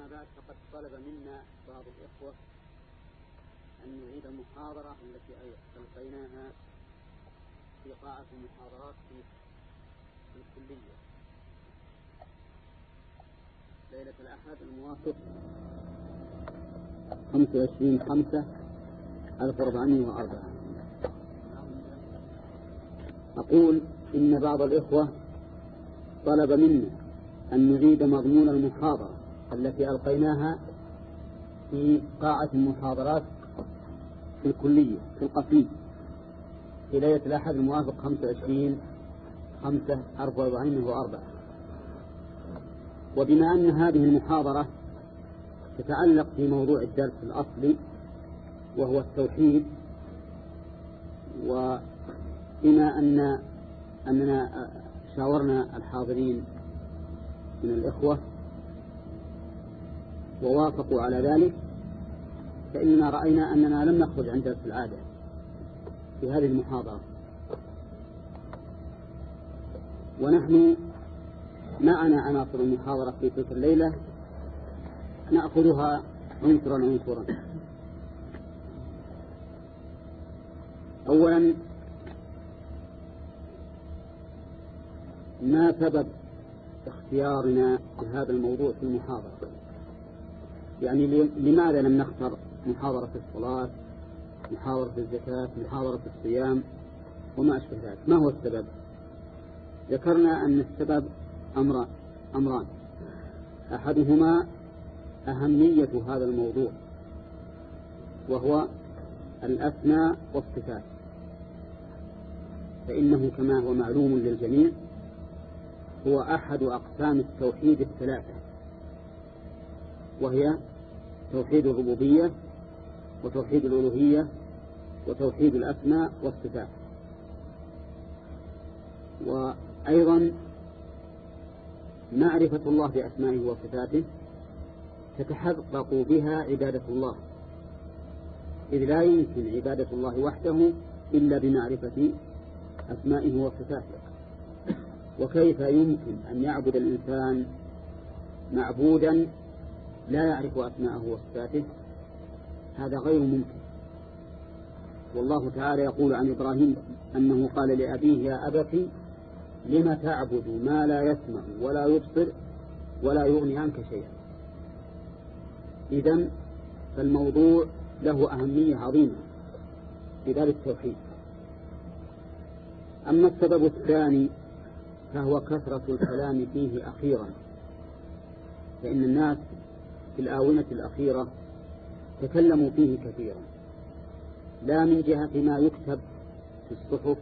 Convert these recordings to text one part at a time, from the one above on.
أما بعد فقد طلب منا بعض الإخوة أن نعيد المحاضرة التي ألقيناها في قاعة المحاضرات في الكلية. ليلة الأحد الموافق 25 خمسة 1404 أقول إن بعض الإخوة طلب منا أن نعيد مضمون المحاضرة. التي ألقيناها في قاعة المحاضرات في الكلية في القصيم. في ليلة الأحد الموافق 25 خمسة أربعة وأربعين وأربعة. وبما أن هذه المحاضرة تتعلق في موضوع الدرس الأصلي وهو التوحيد وبما أن أننا شاورنا الحاضرين من الإخوة ووافقوا على ذلك فإننا رأينا أننا لم نخرج عن درس العادة في هذه المحاضرة. ونحن معنا عناصر المحاضرة في تلك الليلة نأخذها عنصرا عنصرا. أولا ما سبب اختيارنا لهذا الموضوع في المحاضرة؟ يعني لماذا لم نختر محاضرة الصلاة محاضرة الزكاة محاضرة الصيام وما أشبه ذلك؟ ما هو السبب؟ ذكرنا أن السبب أمران أمران. أحدهما أهمية هذا الموضوع وهو الأسماء والصفات. فإنه كما هو معلوم للجميع هو أحد أقسام التوحيد الثلاثة وهي توحيد الربوبية وتوحيد الألوهية وتوحيد الأسماء والصفات. وأيضا معرفة الله بأسمائه وصفاته تتحقق بها عبادة الله. إذ لا يمكن عبادة الله وحده إلا بمعرفة أسمائه وصفاته. وكيف يمكن أن يعبد الإنسان معبودا لا يعرف أسماءه وصفاته هذا غير ممكن. والله تعالى يقول عن إبراهيم أنه قال لأبيه يا أبت لم تعبد ما لا يسمع ولا يبصر ولا يغني عنك شيئا؟ إذا فالموضوع له أهمية عظيمة في ذلك التوحيد. أما السبب الثاني فهو كثرة الكلام فيه أخيرا فإن الناس في الآونة الأخيرة تكلموا فيه كثيرا. لا من جهة ما يكتب في الصحف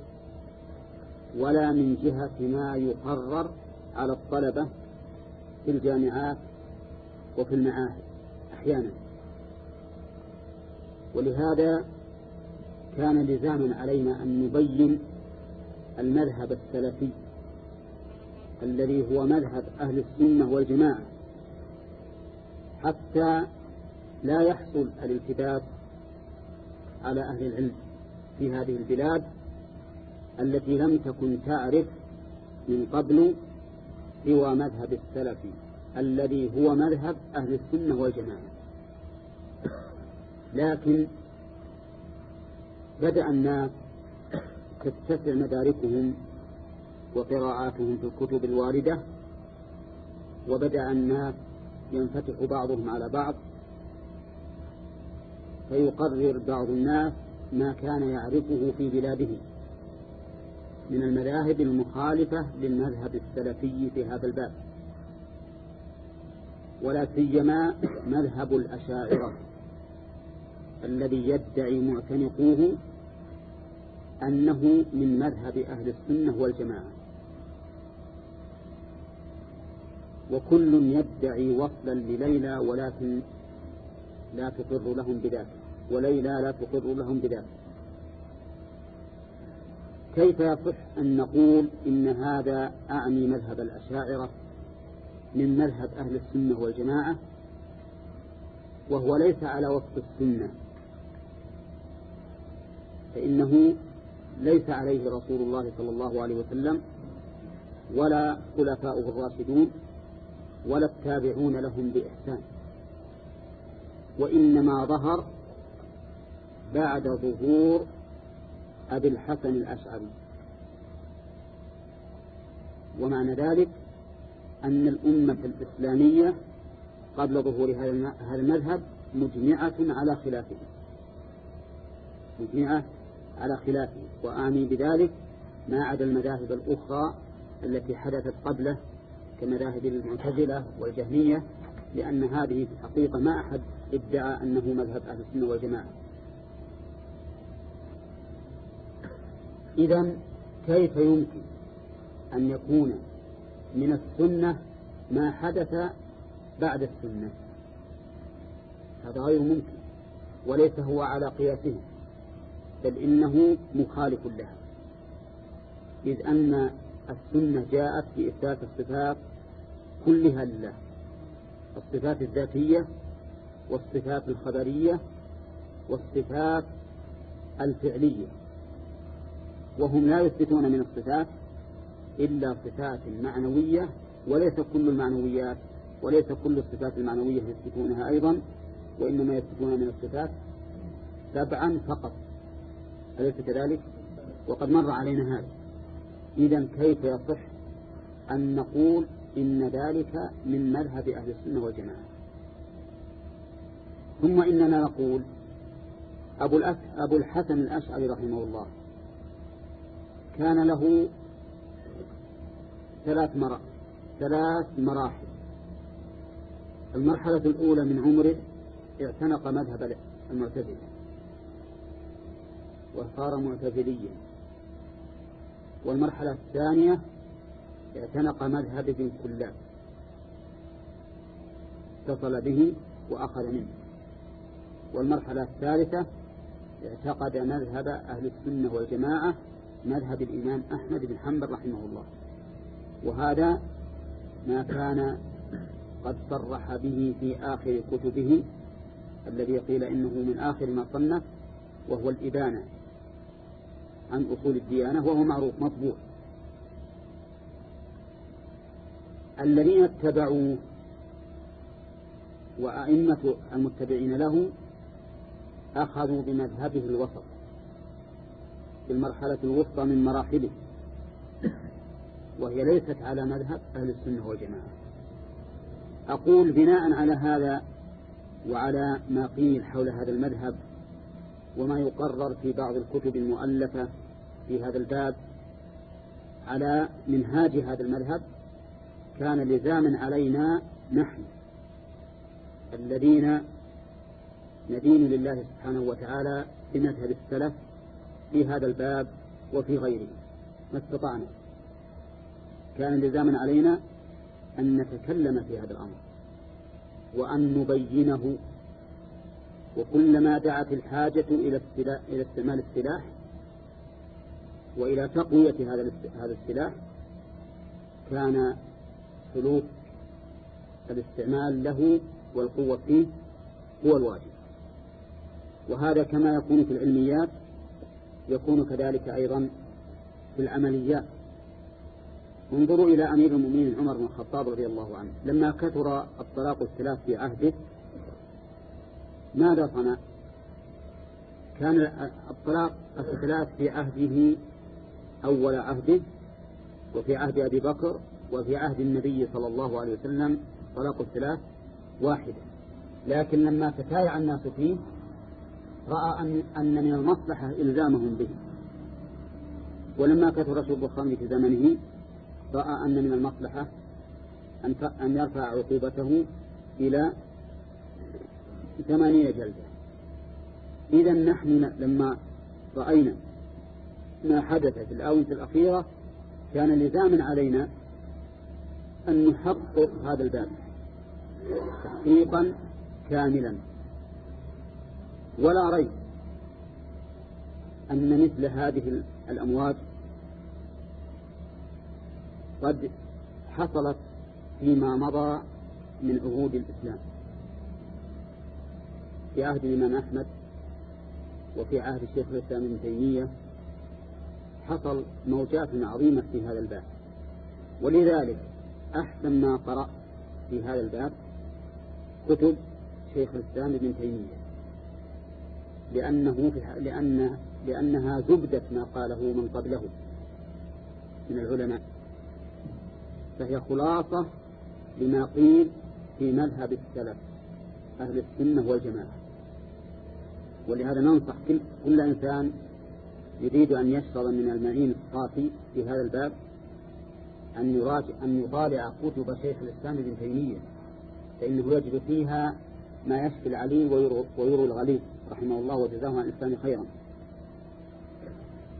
ولا من جهة ما يقرر على الطلبة في الجامعات وفي المعاهد أحيانا. ولهذا كان لزاما علينا أن نبين المذهب السلفي الذي هو مذهب أهل السنة والجماعة. حتى لا يحصل الالتباس على أهل العلم في هذه البلاد التي لم تكن تعرف من قبل سوى مذهب السلف الذي هو مذهب أهل السنة والجماعة. لكن بدأ الناس تتسع مداركهم وقراءاتهم في الكتب الواردة وبدأ الناس ينفتح بعضهم على بعض فيقرر بعض الناس ما كان يعرفه في بلاده من المذاهب المخالفة للمذهب السلفي في هذا الباب. ولا سيما مذهب الأشاعرة الذي يدعي معتنقوه أنه من مذهب أهل السنة والجماعة. وكل يدعي وصلا لليلى ولكن لا تقر لهم بذلك وليلى لا تقر لهم بذلك كيف يصح أن نقول إن هذا أعني مذهب الأشاعرة من مذهب أهل السنة والجماعة؟ وهو ليس على وفق السنة. فإنه ليس عليه رسول الله صلى الله عليه وسلم ولا خلفاؤه الراشدون. ولا التابعون لهم بإحسان. وإنما ظهر بعد ظهور أبي الحسن الأشعري. ومعنى ذلك أن الأمة الإسلامية قبل ظهور هذا المذهب مجمعة على خلافه. مجمعة على خلافه. وآني بذلك ما عدا المذاهب الأخرى التي حدثت قبله كمذاهب المعتزلة والجهمية لأن هذه في الحقيقة ما أحد ادعى أنه مذهب أهل السنة والجماعة. إذا كيف يمكن أن يكون من السنة ما حدث بعد السنة؟ هذا غير ممكن وليس هو على قياسه بل إنه مخالف لها. إذ أن السنة جاءت بإثبات الصفات كلها لله. الصفات الذاتية والصفات الخبرية والصفات الفعلية. وهم لا يثبتون من الصفات إلا صفات معنوية وليس كل المعنويات وليس كل الصفات المعنوية يثبتونها أيضا وإنما يثبتون من الصفات سبعا فقط. أليس كذلك؟ وقد مر علينا هذا. إذا كيف يصح أن نقول إن ذلك من مذهب أهل السنة والجماعة. ثم إننا نقول أبو, أبو الحسن الأشعري رحمه الله كان له ثلاث مراحل ثلاث مراحل. المرحلة الأولى من عمره اعتنق مذهب المعتزلة. وصار معتزليا. والمرحلة الثانية اعتنق مذهب ابن كلاب اتصل به وأخذ منه. والمرحلة الثالثة اعتقد مذهب أهل السنة والجماعة مذهب الإمام أحمد بن حنبل رحمه الله. وهذا ما كان قد صرح به في آخر كتبه الذي قيل إنه من آخر ما صنف وهو الإبانة. عن أصول الديانة وهو معروف مطبوع. الذين اتبعوه وأئمة المتبعين له أخذوا بمذهبه الوسط في المرحلة الوسطى من مراحله وهي ليست على مذهب أهل السنة والجماعة. أقول بناء على هذا وعلى ما قيل حول هذا المذهب وما يقرر في بعض الكتب المؤلفة في هذا الباب على منهاج هذا المذهب كان لزاما علينا نحن الذين ندين لله سبحانه وتعالى بمذهب السلف في هذا الباب وفي غيره. ما استطعنا. كان لزاما علينا أن نتكلم في هذا الأمر وأن نبينه. وكلما دعت الحاجة إلى إلى استعمال السلاح وإلى تقوية هذا هذا السلاح كان سلوك الاستعمال له والقوة فيه هو الواجب. وهذا كما يكون في العلميات يكون كذلك أيضا في العمليات. انظروا إلى أمير المؤمنين عمر بن الخطاب رضي الله عنه. لما كثر الطلاق والثلاث في عهده ماذا صنع؟ كان الطلاق الثلاث في عهده أول عهده وفي عهد أبي بكر وفي عهد النبي صلى الله عليه وسلم طلاق الثلاث واحدة. لكن لما تتايع الناس فيه رأى أن, أن من المصلحة إلزامهم به. ولما كثر شرب الخمر في زمنه رأى أن من المصلحة أن أن يرفع عقوبته إلى ثمانين جلدة. إذا نحن لما رأينا ما حدث في الآونة الأخيرة كان لزاما علينا أن نحقق هذا الباب تحقيقا كاملا. ولا ريب أن مثل هذه الأمواج قد حصلت فيما مضى من عهود الإسلام. في عهد الإمام أحمد وفي عهد الشيخ الإسلام ابن تيمية حصل موجات عظيمة في هذا الباب. ولذلك أحسن ما قرأت في هذا الباب كتب شيخ الإسلام ابن تيمية. لأنه في لأن لأنها زبدة ما قاله من قبله من العلماء. فهي خلاصة لما قيل في مذهب السلف أهل السنة والجماعة. ولهذا ننصح كل, كل إنسان يريد أن يشرب من المعين الصافي في هذا الباب أن يراجع أن يطالع كتب شيخ الإسلام ابن تيمية فإنه يجد فيها ما يشفي العليل ويروي الغليل رحمه الله وجزاه عن الإسلام خيرا.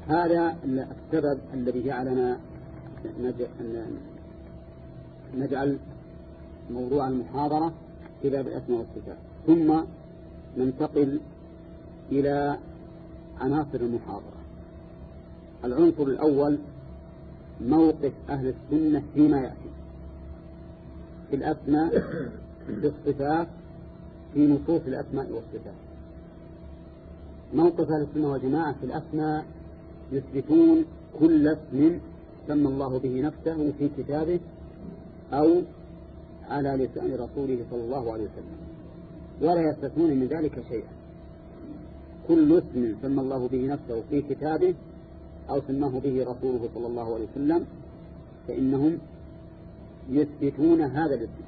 هذا السبب الذي جعلنا نجعل موضوع المحاضرة في باب الأسماء والصفات ثم ننتقل إلى عناصر المحاضرة. العنصر الأول موقف أهل السنة فيما يأتي. في الأسماء في الصفات في نصوص الأسماء والصفات. موقف أهل السنة والجماعة في الأسماء يثبتون كل اسم سمى الله به نفسه في كتابه أو على لسان رسوله صلى الله عليه وسلم. ولا يستثنون من ذلك شيئا. كل اسم سمى الله به نفسه في كتابه أو سماه به رسوله صلى الله عليه وسلم فإنهم يثبتون هذا الاسم.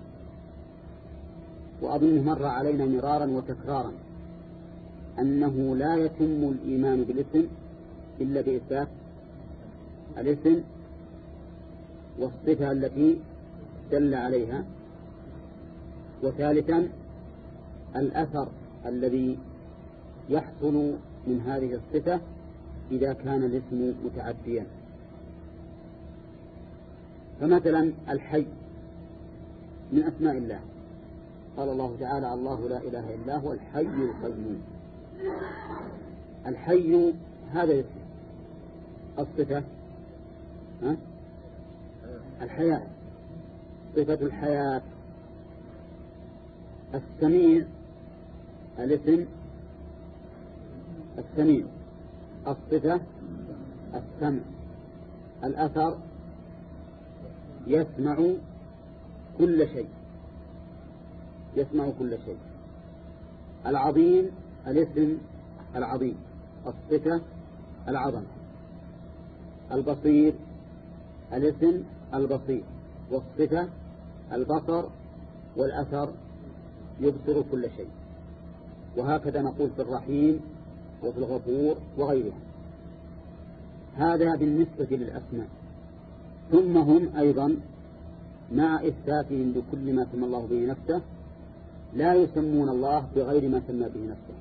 وأظنه مر علينا مرارا وتكرارا أنه لا يتم الإيمان بالاسم إلا بإثبات الاسم والصفة التي دل عليها. وثالثا الأثر الذي يحصل من هذه الصفة إذا كان الاسم متعديا. فمثلا الحي من أسماء الله. قال الله تعالى الله لا إله إلا هو الحي القيوم. الحي هذا اسم الصفة ها؟ الحياة. صفة الحياة. السميع الاسم السميع. الصفة السمع. الأثر يسمع كل شيء. يسمع كل شيء. العظيم الاسم العظيم. الصفة العظمة البصير الاسم البصير. والصفة البصر والأثر يبصر كل شيء. وهكذا نقول في الرحيم وفي الغفور وغيرها. هذا بالنسبة للأسماء. ثم هم أيضا مع إثباتهم لكل ما سمى الله به نفسه لا يسمون الله بغير ما سمى به نفسه.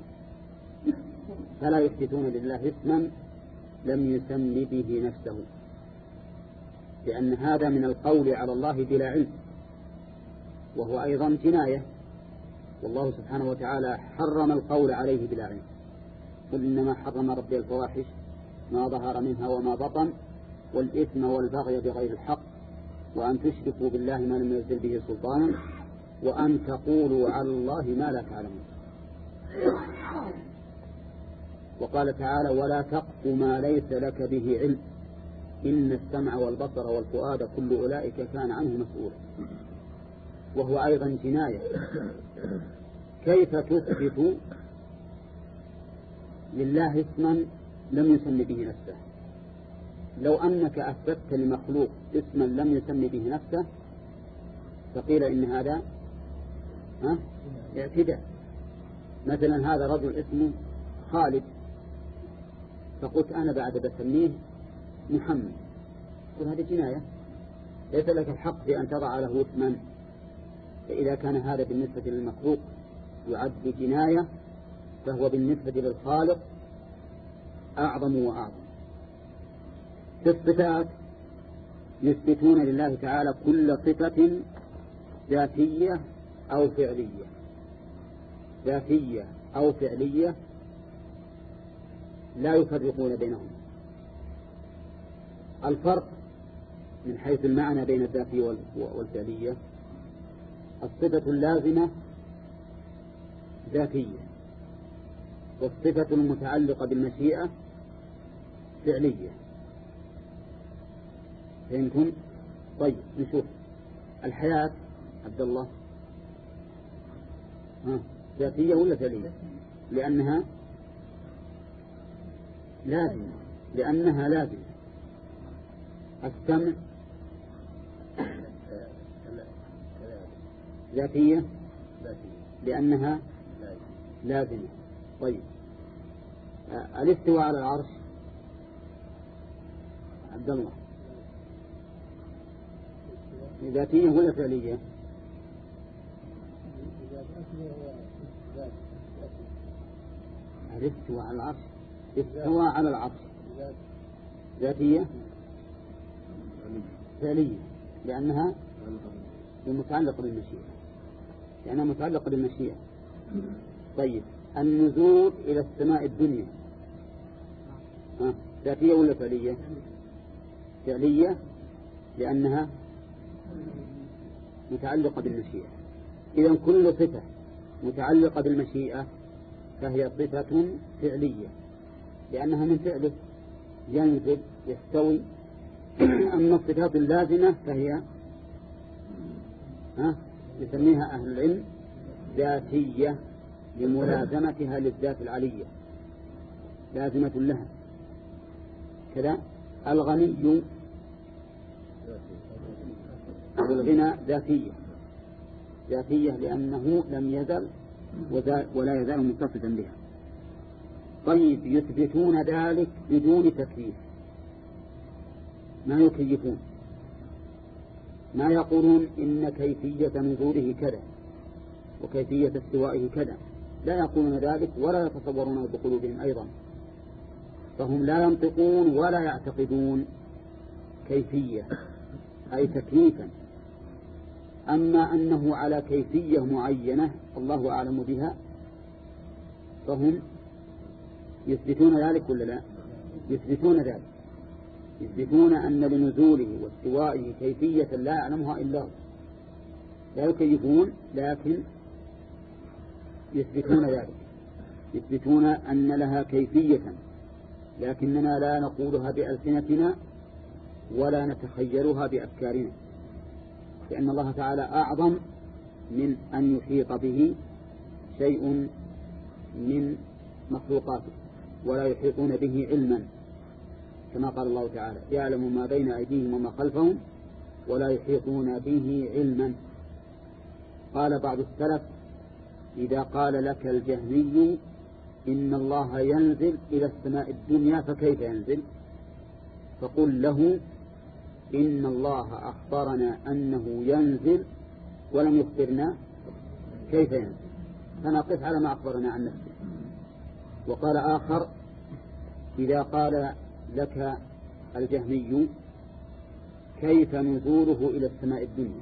فلا يثبتون لله اسما لم يسم به نفسه. لأن هذا من القول على الله بلا علم. وهو أيضا جناية. والله سبحانه وتعالى حرم القول عليه بلا علم. قل إنما حرم ربي الفواحش ما ظهر منها وما بطن والإثم والبغي بغير الحق وأن تشركوا بالله ما لم ينزل به سلطانا وأن تقولوا على الله ما لا تعلمون. وقال تعالى ولا تقف ما ليس لك به علم. إن السمع والبصر والفؤاد كل أولئك كان عنه مسؤولا. وهو أيضا جناية. كيف تثبت لله اسما لم يسم به نفسه. لو أنك أثبتت لمخلوق اسما لم يسم به نفسه فقيل إن هذا ها؟ اعتداء. مثلا هذا رجل اسمه خالد فقلت أنا بعد بسميه محمد. قل هذه جناية. ليس لك الحق في أن تضع له اسما. فإذا كان هذا بالنسبة للمخلوق يعد جناية فهو بالنسبة للخالق أعظم وأعظم. في الصفات يثبتون لله تعالى كل صفة ذاتية أو فعلية. ذاتية أو فعلية لا يفرقون بينهم. الفرق من حيث المعنى بين الذاتية والفعلية الصفة اللازمة ذاتية. والصفة المتعلقة بالمشيئة فعلية. فهمتم؟ طيب نشوف. الحياة عبد الله. ها ذاتية ولا فعلية؟ لأنها لازمة. لأنها لازمة. السمع ذاتية؟ لأنها لازمة. طيب. الاستواء على العرش. عبد الله. ذاتية ولا فعلية؟ الاستواء على العرش. استوى على العرش. ذاتية فعلية. لأنها متعلقة بالمشيئة. لأنها متعلقة بالمشيئة. طيب. النزول إلى السماء الدنيا. ذاتية ولا فعلية؟ فعلية لأنها متعلقة بالمشيئة. إذا كل صفة متعلقة بالمشيئة فهي صفة فعلية لأنها من فعله ينزل يستوي. أما الصفات اللازمة فهي ها؟ يسميها أهل العلم ذاتية. لملازمتها للذات العلية. لازمة لها. كذا؟ الغني والغنى ذاتية. ذاتية لأنه لم يزل ولا يزال متصفا بها. طيب يثبتون ذلك بدون تكييف ما يكيفون ما يقولون إن كيفية نزوله كذا وكيفية استوائه كذا. لا يقولون ذلك ولا يتصورونه بقلوبهم أيضا. فهم لا ينطقون ولا يعتقدون كيفية أي تكليفا. أما أنه على كيفية معينة الله أعلم بها فهم يثبتون ذلك ولا لا؟ يثبتون ذلك. يثبتون أن لنزوله واستوائه كيفية لا يعلمها إلا هو. لا يكيفون لكن يثبتون ذلك. يثبتون أن لها كيفية لكننا لا نقولها بألسنتنا ولا نتخيلها بأفكارنا لأن الله تعالى أعظم من أن يحيط به شيء من مخلوقاته ولا يحيطون به علما كما قال الله تعالى يعلم ما بين أيديهم وما خلفهم ولا يحيطون به علما. قال بعض السلف إذا قال لك الجهمي إن الله ينزل إلى السماء الدنيا فكيف ينزل؟ فقل له إن الله أخبرنا أنه ينزل ولم يخبرنا كيف ينزل. فنقف على ما أخبرنا عن نفسه. وقال آخر إذا قال لك الجهمي كيف نزوله إلى السماء الدنيا؟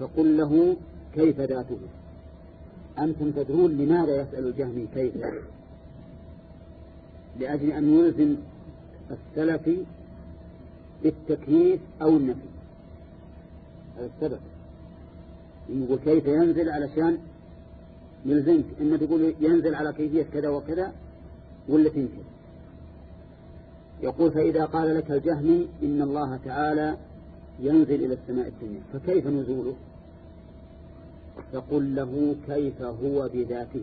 فقل له كيف ذاته؟ أنتم تدرون لماذا يسأل الجهمي كيف لأجل أن يلزم السلفي بالتكييف أو النفي. هذا السبب. يقول كيف ينزل علشان يلزمك إما تقول ينزل على كيفية كذا وكذا ولا تنكر يقول فإذا قال لك الجهمي إن الله تعالى ينزل إلى السماء الدنيا فكيف نزوله؟ فقل له كيف هو بذاته؟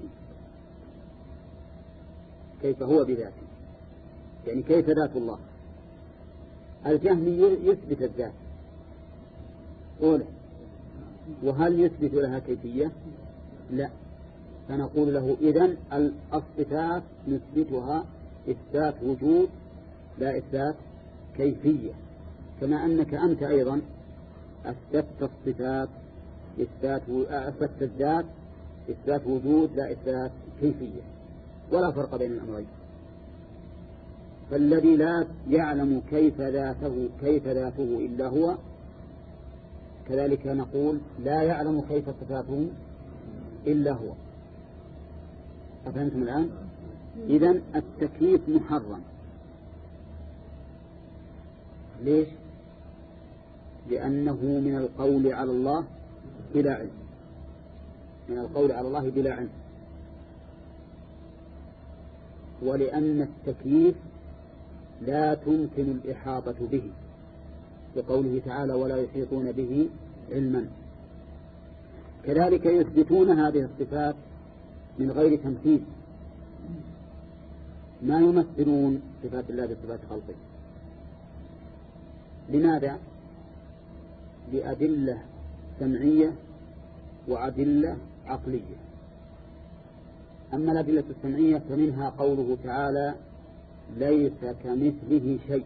كيف هو بذاته؟ يعني كيف ذات الله؟ الجهمي يثبت الذات. أولى وهل يثبت لها كيفية؟ لا. فنقول له إذن الصفات نثبتها إثبات وجود لا إثبات كيفية. كما أنك أنت أيضا أثبتت الصفات إثبات أثبتت الذات إثبات وجود لا إثبات كيفية ولا فرق بين الأمرين فالذي لا يعلم كيف ذاته كيف ذاته إلا هو كذلك نقول لا يعلم كيف صفاته إلا هو أفهمتم الآن؟ إذا التكييف محرم ليش؟ لأنه من القول على الله بلا علم. من القول على الله بلا علم. ولأن التكييف لا تمكن الإحاطة به. لقوله تعالى ولا يحيطون به علما. كذلك يثبتون هذه الصفات من غير تمثيل ما يمثلون صفات الله بصفات خلقه. لماذا؟ بأدلة سمعية وأدلة عقلية. أما الأدلة السمعية فمنها قوله تعالى ليس كمثله شيء.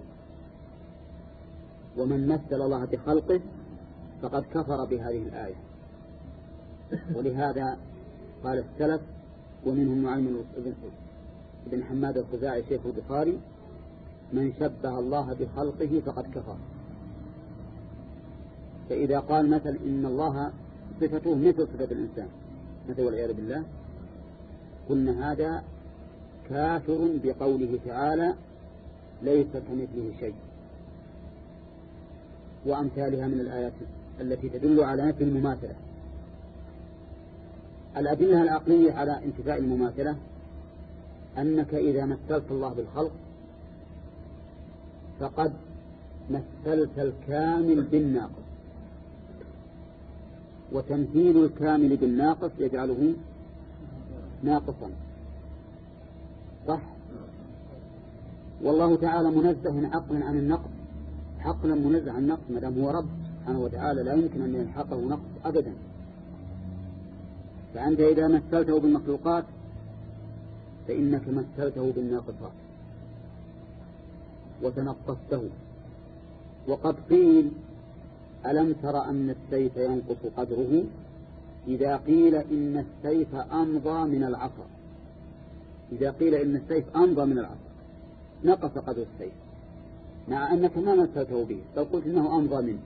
ومن مثل الله بخلقه فقد كفر بهذه الآية. ولهذا قال السلف ومنهم نعيم بن حماد الخزاعي شيخ البخاري من شبه الله بخلقه فقد كفر. فإذا قال مثل إن الله صفته مثل صفة الإنسان. مثل والعياذ بالله قلنا هذا كافر بقوله تعالى ليس كمثله شيء. وأمثالها من الآيات التي تدل على نفي المماثلة. الأدلة العقلية على انتفاء المماثلة أنك إذا مثلت الله بالخلق فقد مثلت الكامل بالناقص. وتمثيل الكامل بالناقص يجعله ناقصا. صح؟ والله تعالى منزه عقلا عن النقص عقلا منزه عن النقص ما دام هو رب سبحانه وتعالى لا يمكن أن يلحقه نقص أبدا. فأنت إذا مثلته بالمخلوقات فإنك مثلته بالناقصات. وتنقصته. وقد قيل ألم تر أن السيف ينقص قدره؟ إذا قيل إن السيف أمضى من العصا. إذا قيل إن السيف أمضى من العصا نقص قدر السيف. مع أنك ما مثلته به بل قلت إنه أمضى منه.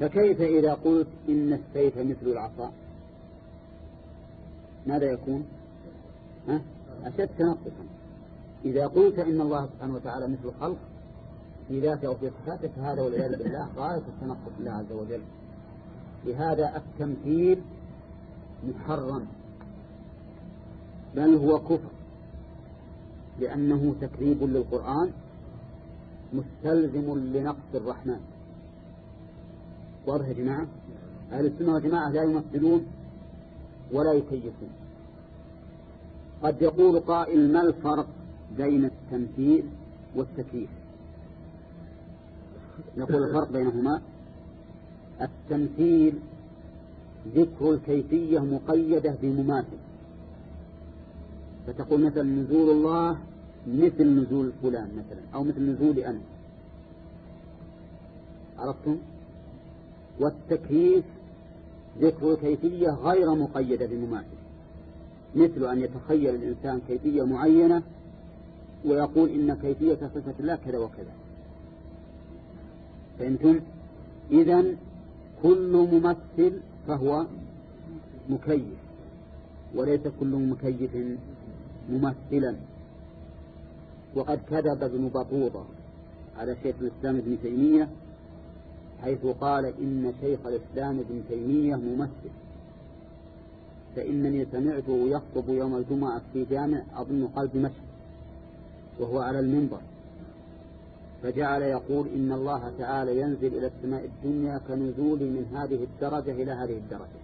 فكيف إذا قلت إن السيف مثل العصا؟ ماذا يكون؟ ها؟ أشد تنقصا. إذا قلت إن الله سبحانه وتعالى مثل الخلق في ذاته أو في صفاته فهذا والعياذ بالله غاية التنقص بالله عز وجل. لهذا التمثيل محرم. بل هو كفر. لأنه تكذيب للقرآن مستلزم لنقص الرحمن. واضح يا جماعة؟ أهل السنة والجماعة لا يمثلون ولا يكيفون. قد يقول قائل ما الفرق بين التمثيل والتكييف؟ نقول الفرق بينهما التمثيل ذكر الكيفية مقيدة بمماثل. فتقول مثلا نزول الله مثل نزول فلان مثلا أو مثل نزولي أنا. عرفتم؟ والتكييف ذكر الكيفية غير مقيدة بمماثل. مثل أن يتخيل الإنسان كيفية معينة ويقول إن كيفية صفة الله كذا وكذا. فهمتم؟ إذا كل ممثل فهو مكيف وليس كل مكيف ممثلا. وقد كذب ابن بطوطة على شيخ الإسلام ابن تيمية حيث قال إن شيخ الإسلام ابن تيمية ممثل. فإنني سمعته يخطب يوم الجمعة في جامع أظن قلب مشهد وهو على المنبر. فجعل يقول إن الله تعالى ينزل إلى السماء الدنيا كنزول من هذه الدرجة إلى هذه الدرجة.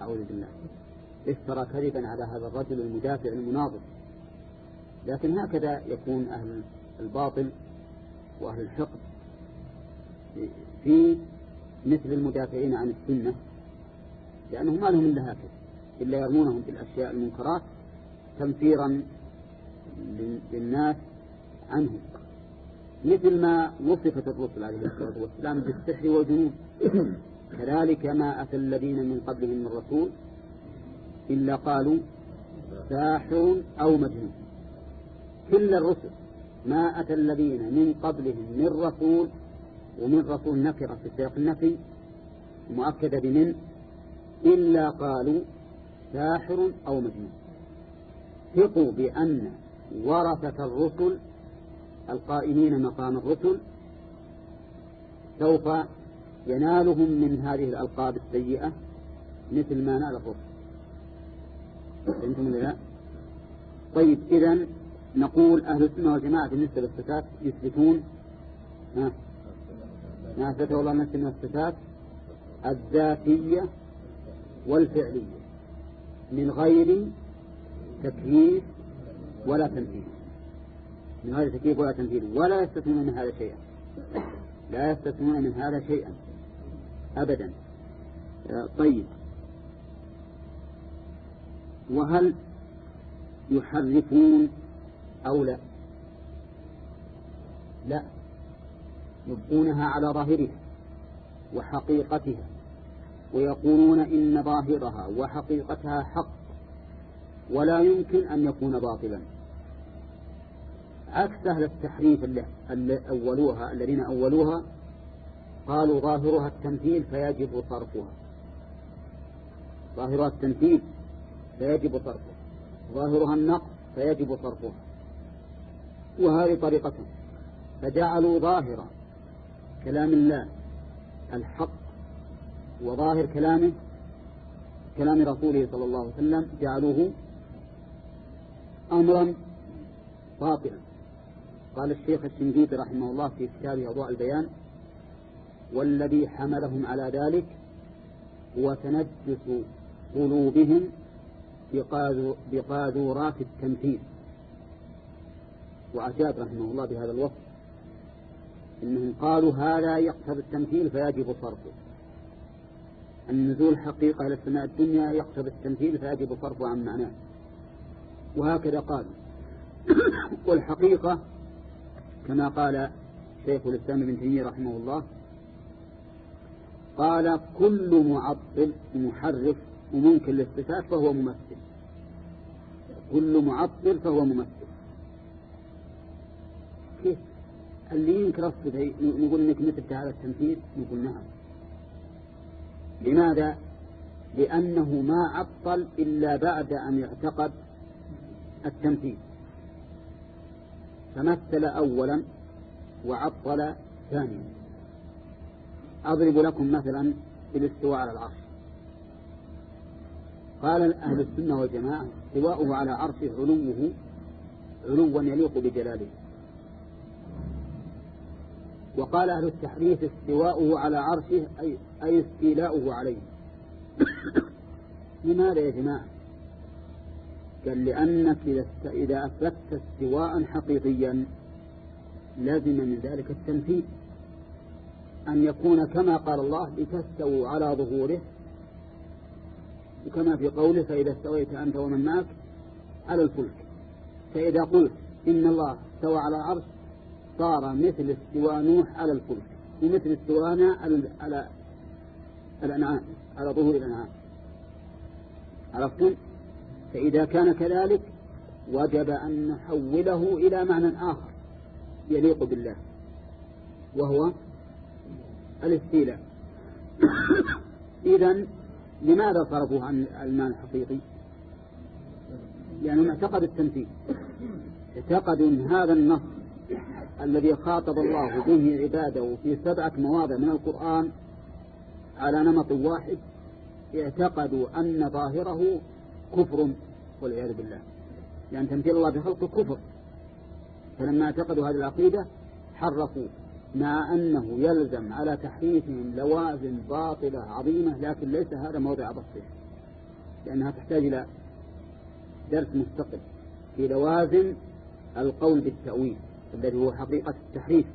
أعوذ بالله. افترى كذبا على هذا الرجل المدافع المناظر. لكن هكذا يكون أهل الباطل وأهل الحقد في مثل المدافعين عن السنة لأنهم ما لهم إلا هكذا إلا يرمونهم بالأشياء المنكرات تنفيرا للناس عنهم. مثل ما وصفت الرسل عليه الصلاة والسلام بالسحر والجنون كذلك ما أتى الذين من قبلهم من رسول إلا قالوا ساحر أو مجنون. كل الرسل ما أتى الذين من قبلهم من رسول ومن رسول نكرة في سياق النفي مؤكدة بمن؟ إلا قالوا ساحر أو مجنون. ثقوا بأن ورثة الرسل القائمين مقام الرسل سوف ينالهم من هذه الألقاب السيئة مثل ما نال الرسل. فهمتم لا؟ طيب إذا نقول أهل السنة والجماعة بالنسبة للصفات يثبتون ما أثبته الله نفسه من الصفات الذاتية والفعلية من غير تكييف ولا تمثيل من غير تكييف ولا تمثيل ولا يستثنون من هذا شيئا. لا يستثنون من هذا شيئا. أبدا. طيب. وهل يحرفون أو لا؟ لا. يبقونها على ظاهرها وحقيقتها ويقولون إن ظاهرها وحقيقتها حق ولا يمكن أن يكون باطلا. عكس أهل التحريف اللي أولوها الذين أولوها قالوا ظاهرها التمثيل فيجب صرفها. ظاهرها التمثيل فيجب صرفها. ظاهرها النقص فيجب صرفها. وهذه طريقتهم. فجعلوا ظاهر كلام الله الحق وظاهر كلامه كلام رسوله صلى الله عليه وسلم جعلوه أمرا باطلا قال الشيخ الشنقيطي رحمه الله في كتابه أضواء البيان والذي حملهم على ذلك هو تنجس قلوبهم بقاذورات التمثيل. وأجاب رحمه الله بهذا الوصف إنهم قالوا هذا يقتضي التمثيل فيجب صرفه. النزول حقيقة إلى السماء الدنيا يقتضي التمثيل فيجب صرفه عن معناه. وهكذا قالوا والحقيقة كما قال شيخ الإسلام ابن تيمية رحمه الله قال كل معطل محرف وممكن للصفات فهو ممثل. كل معطل فهو ممثل. كيف؟ اللي ينكر الصفة نقول إنك مثل هذا التمثيل؟ نقول نعم. لماذا؟ لأنه ما عطل إلا بعد أن اعتقد التمثيل. فمثل أولا وعطل ثانيا. أضرب لكم مثلا بالاستواء على العرش. قال أهل السنة والجماعة استواؤه على عرشه علوه علوا يليق بجلاله. وقال أهل التحريف استواؤه على عرشه أي, أي استيلاؤه عليه. لماذا يا جماعة؟ قال لأنك إذا أثبتت استواء حقيقيا لازم من ذلك التمثيل أن يكون كما قال الله لتستووا على ظهوره. وكما في قوله فإذا استويت أنت ومن معك على الفلك. فإذا قلت إن الله استوى على العرش صار مثل استواء نوح على الفلك. ومثل استوانا على على الأنعام على ظهور الأنعام. عرفتم؟ فإذا كان كذلك وجب أن نحوله إلى معنى آخر يليق بالله وهو الاستيلاء إذا لماذا صرفوا عن المعنى الحقيقي؟ لأنهم اعتقدوا التمثيل اعتقدوا أن هذا النص الذي خاطب الله به عباده في سبعة مواضع من القرآن على نمط واحد اعتقدوا أن ظاهره كفر والعياذ بالله. لأن تمثيل الله بخلقه كفر. فلما اعتقدوا هذه العقيدة حرفوا. مع أنه يلزم على تحريفهم لوازم باطلة عظيمة لكن ليس هذا موضع بسيط. لأنها تحتاج إلى درس مستقل في لوازم القول بالتأويل الذي هو حقيقة التحريف.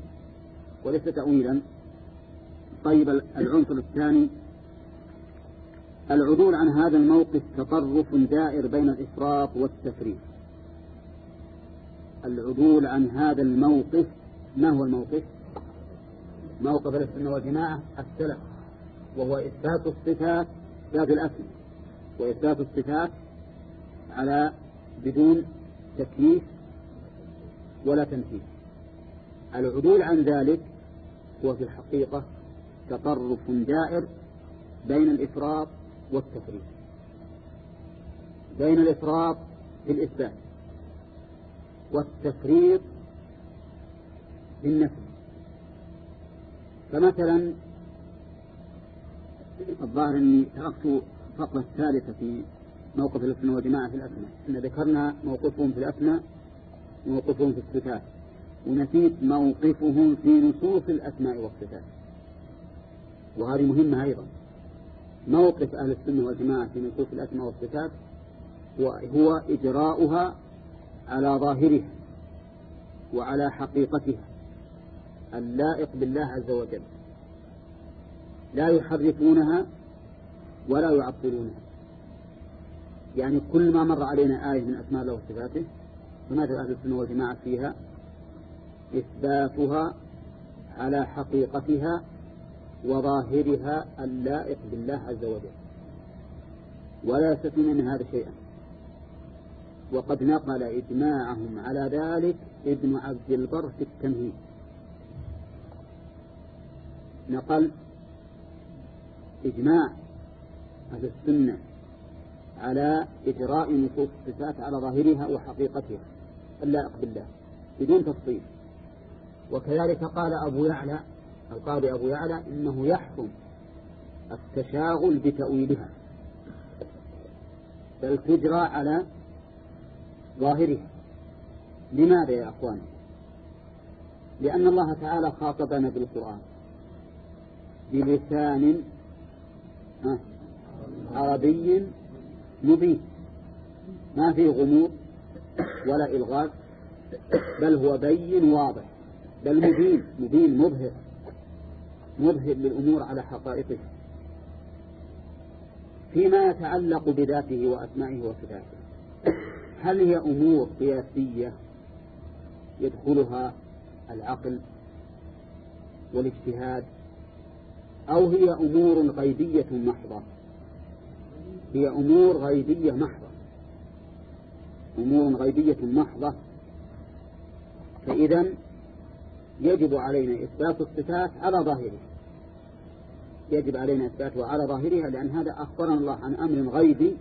وليس تأويلا. طيب العنصر الثاني العدول عن هذا الموقف تطرف دائر بين الإفراط والتفريط. العدول عن هذا الموقف ما هو الموقف؟ موقف السنة والجماعة السلف وهو إثبات الصفات ذات الأسم وإثبات الصفات على بدون تكييف ولا تمثيل العدول عن ذلك هو في الحقيقة تطرف دائر بين الإفراط والتفريط بين الإفراط في الإثبات والتفريط في النفي فمثلا الظاهر أني تركت الفقرة الثالثة في موقف السنة والجماعة في الأسماء أن ذكرنا موقفهم في الأسماء وموقفهم في الصفات. ونسيت موقفهم في نصوص الأسماء والصفات. وهذه مهمة أيضا. موقف أهل السنة والجماعة في نصوص الأسماء والصفات هو إجراؤها على ظاهرها وعلى حقيقتها اللائق بالله عز وجل. لا يحرفونها ولا يعطلونها. يعني كل ما مر علينا آية من أسماء الله وصفاته فماذا أهل السنة والجماعة فيها إثباتها على حقيقتها وظاهرها اللائق بالله عز وجل. ولا يستثنون من هذا شيئا. وقد نقل إجماعهم على ذلك ابن عبد البر في التمهيد. نقل إجماع أهل السنة على إجراء نصوص الصفات على ظاهرها وحقيقتها. اللائق بالله. بدون تفصيل. وكذلك قال أبو يعلى القاضي أبو يعلى إنه يحرم التشاغل بتأويلها بل تجرى على ظاهرها. لماذا يا أخوان؟ لأن الله تعالى خاطبنا بالقرآن بلسان عربي مبين. ما فيه غموض ولا إلغاز بل هو بين واضح بل مبين مبين مظهر. مظهر للأمور على حقائقها فيما يتعلق بذاته وأسمائه وصفاته. هل هي أمور قياسية يدخلها العقل والاجتهاد أو هي أمور غيبية محضة؟ هي أمور غيبية محضة. أمور غيبية محضة. فإذا يجب علينا إثبات الصفات على ظاهرها. يجب علينا إثباتها على ظاهرها لأن هذا أخبرنا الله عن أمر غيبي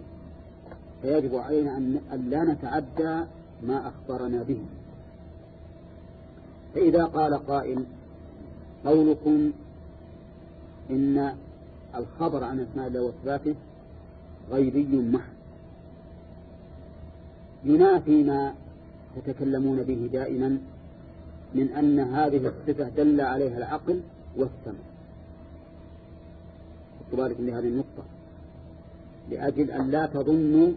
فيجب علينا أن لا نتعدى ما أخبرنا به. فإذا قال قائل قولكم إن الخبر عن أسماء الله وصفاته غيبي محض. ينافي ما تتكلمون به دائما من أن هذه الصفة دل عليها العقل والسمع. بالك لهذه النقطة. لأجل أن لا تظنوا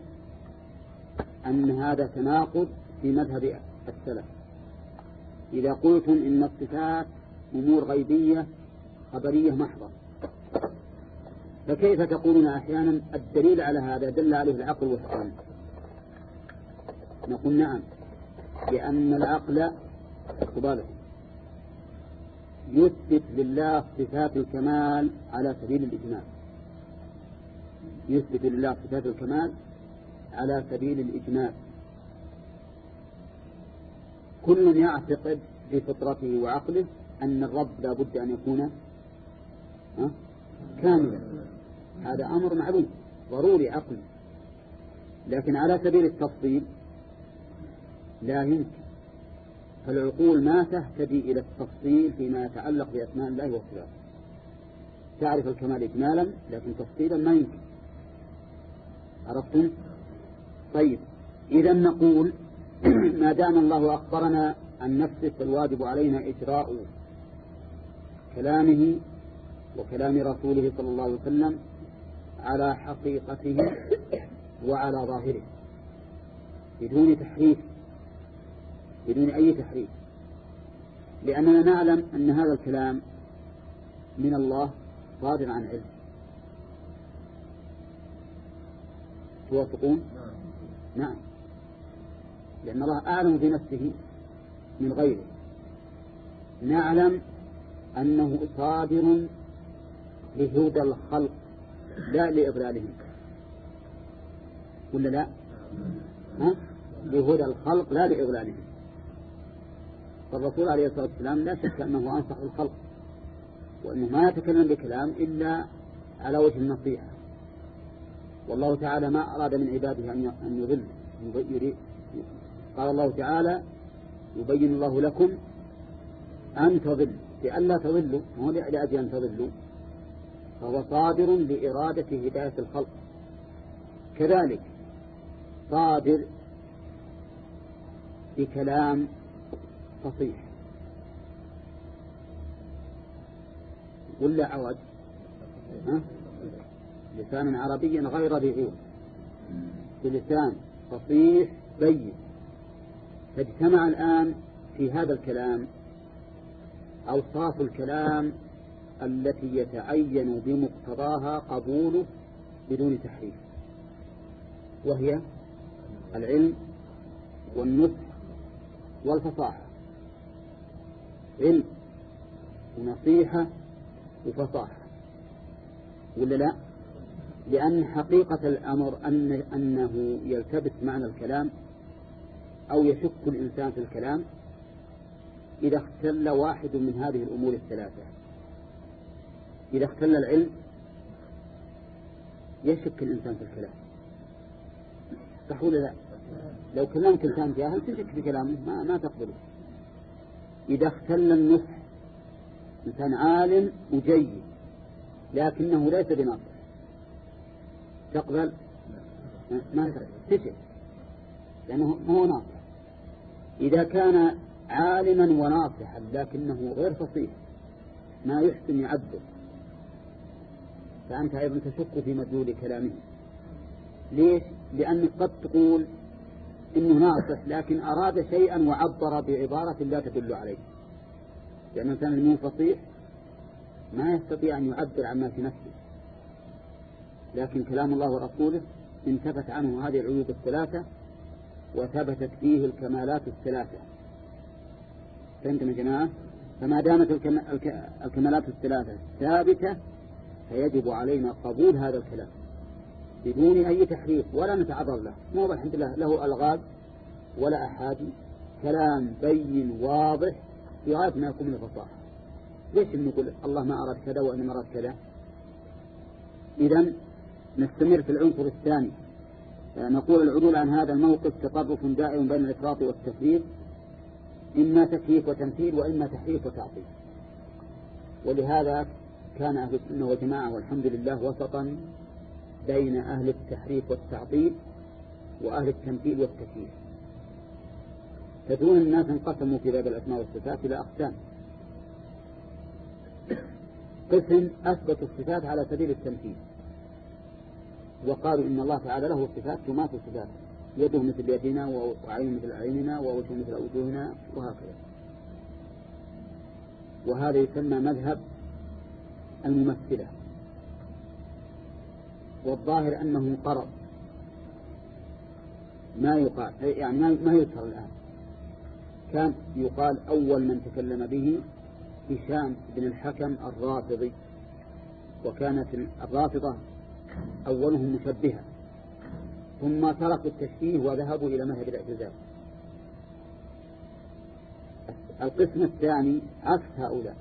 أن هذا تناقض في مذهب السلف. إذا قلتم إن الصفات أمور غيبية خبرية محضة. فكيف تقولون أحيانا الدليل على هذا دل عليه العقل والسمع؟ نقول نعم لأن العقل بالك يثبت لله صفات الكمال على سبيل الإجمال. يثبت لله صفات الكمال على سبيل الإجمال. كل يعتقد بفطرته وعقله أن الرب لا بد أن يكون كاملا. هذا أمر معلوم ضروري عقلي. لكن على سبيل التفصيل لا يمكن. فالعقول ما تهتدي إلى التفصيل فيما يتعلق بأسماء الله وصفاته. تعرف الكمال إجمالا لكن تفصيلا ما يمكن. عرفتم؟ طيب. إذا نقول ما دام الله أخبرنا عن نفسه فالواجب علينا إجراء كلامه وكلام رسوله صلى الله عليه وسلم على حقيقته وعلى ظاهره بدون تحريف. بدون أي تحريف لأننا نعلم أن هذا الكلام من الله صادر عن علم توافقون؟ نعم لأن الله أعلم بنفسه من غيره نعلم أنه صادر لهدى الخلق لا لإضلالهم ولا لا؟ ها؟ لهدى الخلق لا لإضلالهم فالرسول عليه الصلاة والسلام لا شك أنه أنصح الخلق وأنه ما يتكلم بكلام إلا على وجه النصيحة. والله تعالى ما أراد من عباده أن يضل قال الله تعالى يبين الله لكم أن تضلوا لئلا تضلوا مو لأجل أن تضلوا فهو صادر لإرادة هداية الخلق. كذلك صادر بكلام فصيح ولا عوج. ها؟ لسانا عربيا غير ذي بلسان فصيح بين فاجتمع الآن في هذا الكلام أوصاف الكلام التي يتعين بمقتضاها قبوله بدون تحريف. وهي العلم والنصح والفصاحة. علم ونصيحة وفصاحة. ولا لا؟ لأن حقيقة الأمر أن أنه يلتبس معنى الكلام أو يشك الإنسان في الكلام إذا اختل واحد من هذه الأمور الثلاثة. إذا اختل العلم يشك الإنسان في الكلام. صح ولا لا؟ لو كلامك إنسان جاهل تشك في كلامه ما, ما تقبله. إذا اختل النصح إنسان عالم وجيد لكنه ليس بناصح. تقبل؟ ما تشك لأنه هو ناصح. إذا كان عالما وناصحا لكنه غير فصيح ما يحسن يعبر فأنت أيضا تشك في مدلول كلامه. ليش؟ لأنك قد تقول إنه ناصح لكن أراد شيئا وعبر بعبارة لا تدل عليه. لأن الإنسان المو فصيح ما يستطيع أن يعبر عما في نفسه. لكن كلام الله ورسوله انتفت عنه هذه العيوب الثلاثة وثبتت فيه الكمالات الثلاثة. فهمتم يا جماعة؟ فما دامت الكمالات الثلاثة ثابتة فيجب علينا قبول هذا الكلام. بدون أي تحريف ولا نتعرض له. مو الحمد لله له ألغاز ولا أحادي كلام بين واضح في غاية ما يكون من الفصاحة. ليش نقول الله ما أراد كذا وإنما أراد كذا؟ إذا نستمر في العنصر الثاني. نقول العدول عن هذا الموقف تطرف دائم بين الإفراط والتفريط. إما تكييف وتمثيل وإما تحريف وتعطيل. ولهذا كان أهل السنة والجماعة والحمد لله وسطا بين أهل التحريف والتعطيل وأهل التمثيل والتكييف. تدرون الناس انقسموا في باب الأسماء والصفات إلى أقسام. قسم أثبتوا الصفات على سبيل التمثيل. وقالوا إن الله تعالى له صفات تماثل صفاته يده مثل يدنا وعين مثل عيننا ووجه مثل وجوهنا وهكذا. وهذا يسمى مذهب الممثلة. والظاهر أنه قرض. ما يقال يعني ما يذكر الآن. كان يقال أول من تكلم به هشام بن الحكم الرافضي وكانت الرافضة أولهم مشبهة. ثم تركوا التشبيه وذهبوا إلى مذهب الاعتزال. القسم الثاني عكس هؤلاء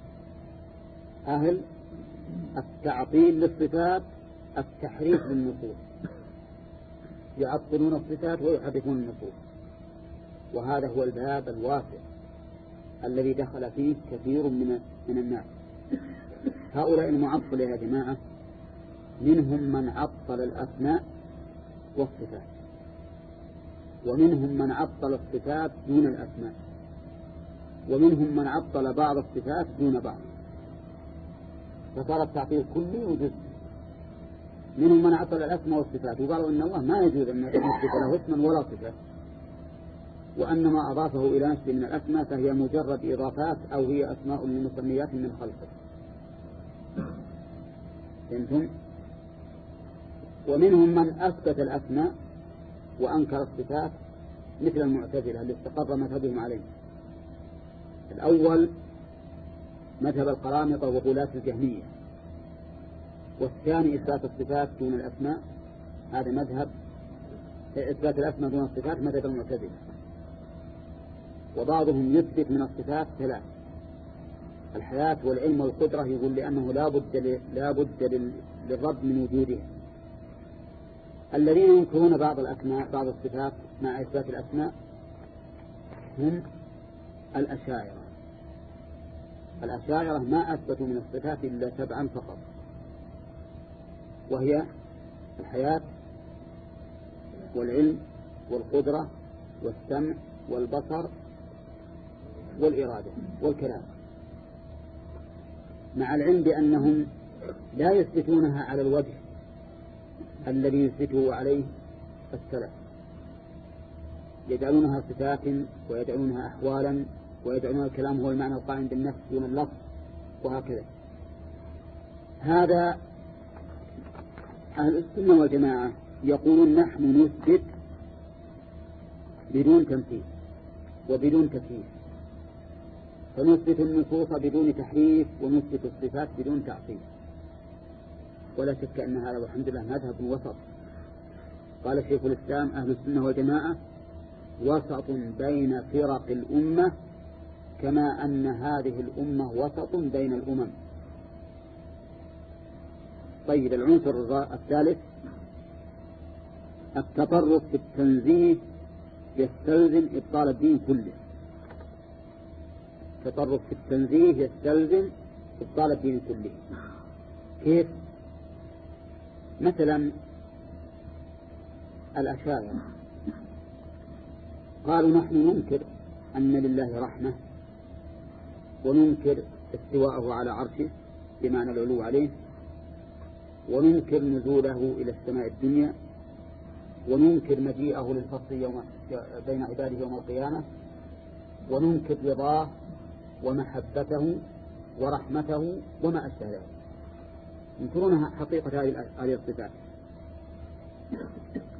أهل التعطيل للصفات التحريف للنصوص يعطلون الصفات ويحرفون النصوص. وهذا هو الباب الواسع الذي دخل فيه كثير من من الناس. هؤلاء المعطلة يا جماعة منهم من عطل الأسماء والصفات. ومنهم من عطل الصفات دون الأسماء. ومنهم من عطل بعض الصفات دون بعض. فصار التعطيل كلي وجزء. منهم من عطل الأسماء والصفات. وقالوا إن الله ما يجوز أن يثبت له اسما ولا صفة. وأن ما أضافه إلى نفسه من الأسماء فهي مجرد إضافات أو هي أسماء لمسميات من خلقه فهمتم؟ ومنهم من أثبت الأسماء وأنكر الصفات مثل المعتزلة اللي استقر مذهبهم عليه. الأول مذهب القرامطة وغلاة الجهمية. والثاني إثبات الصفات دون الأسماء. هذا مذهب. إثبات الأسماء دون الصفات مذهب المعتزلة. وبعضهم يثبت من الصفات ثلاث. الحياة والعلم والقدرة يقول لأنه لا بد لا بد للرب من وجوده. الذين ينكرون بعض الأسماء بعض الصفات مع إثبات الأسماء هم الأشاعرة. الأشاعرة ما أثبتوا من الصفات إلا سبعا فقط. وهي الحياة والعلم والقدرة والسمع والبصر والإرادة والكلام. مع العلم بأنهم لا يثبتونها على الوجه الذي يثبته عليه السلف. يجعلونها صفات ويجعلونها أحوالا ويجعلون الكلام هو المعنى القائم بالنفس دون اللفظ وهكذا. هذا أهل السنة والجماعة يقولون نحن نثبت بدون تمثيل وبدون تكييف. فنثبت النصوص بدون تحريف ونثبت الصفات بدون تعطيل. ولا شك أن هذا والحمد لله مذهب وسط. قال شيخ الإسلام أهل السنة والجماعة وسط بين فرق الأمة كما أن هذه الأمة وسط بين الأمم. طيب العنصر الثالث التطرف في التنزيه يستلزم إبطال الدين كله. التطرف في التنزيه يستلزم إبطال الدين كله. كيف؟ مثلا الأشاعرة. قالوا نحن ننكر أن لله رحمة وننكر استواءه على عرشه بمعنى العلو عليه. وننكر نزوله إلى السماء الدنيا وننكر مجيئه للفصل يوم بين عباده يوم القيامة وننكر رضاه ومحبته ورحمته وما أشبه ذلك. ينكرون حقيقة هذه الصفات.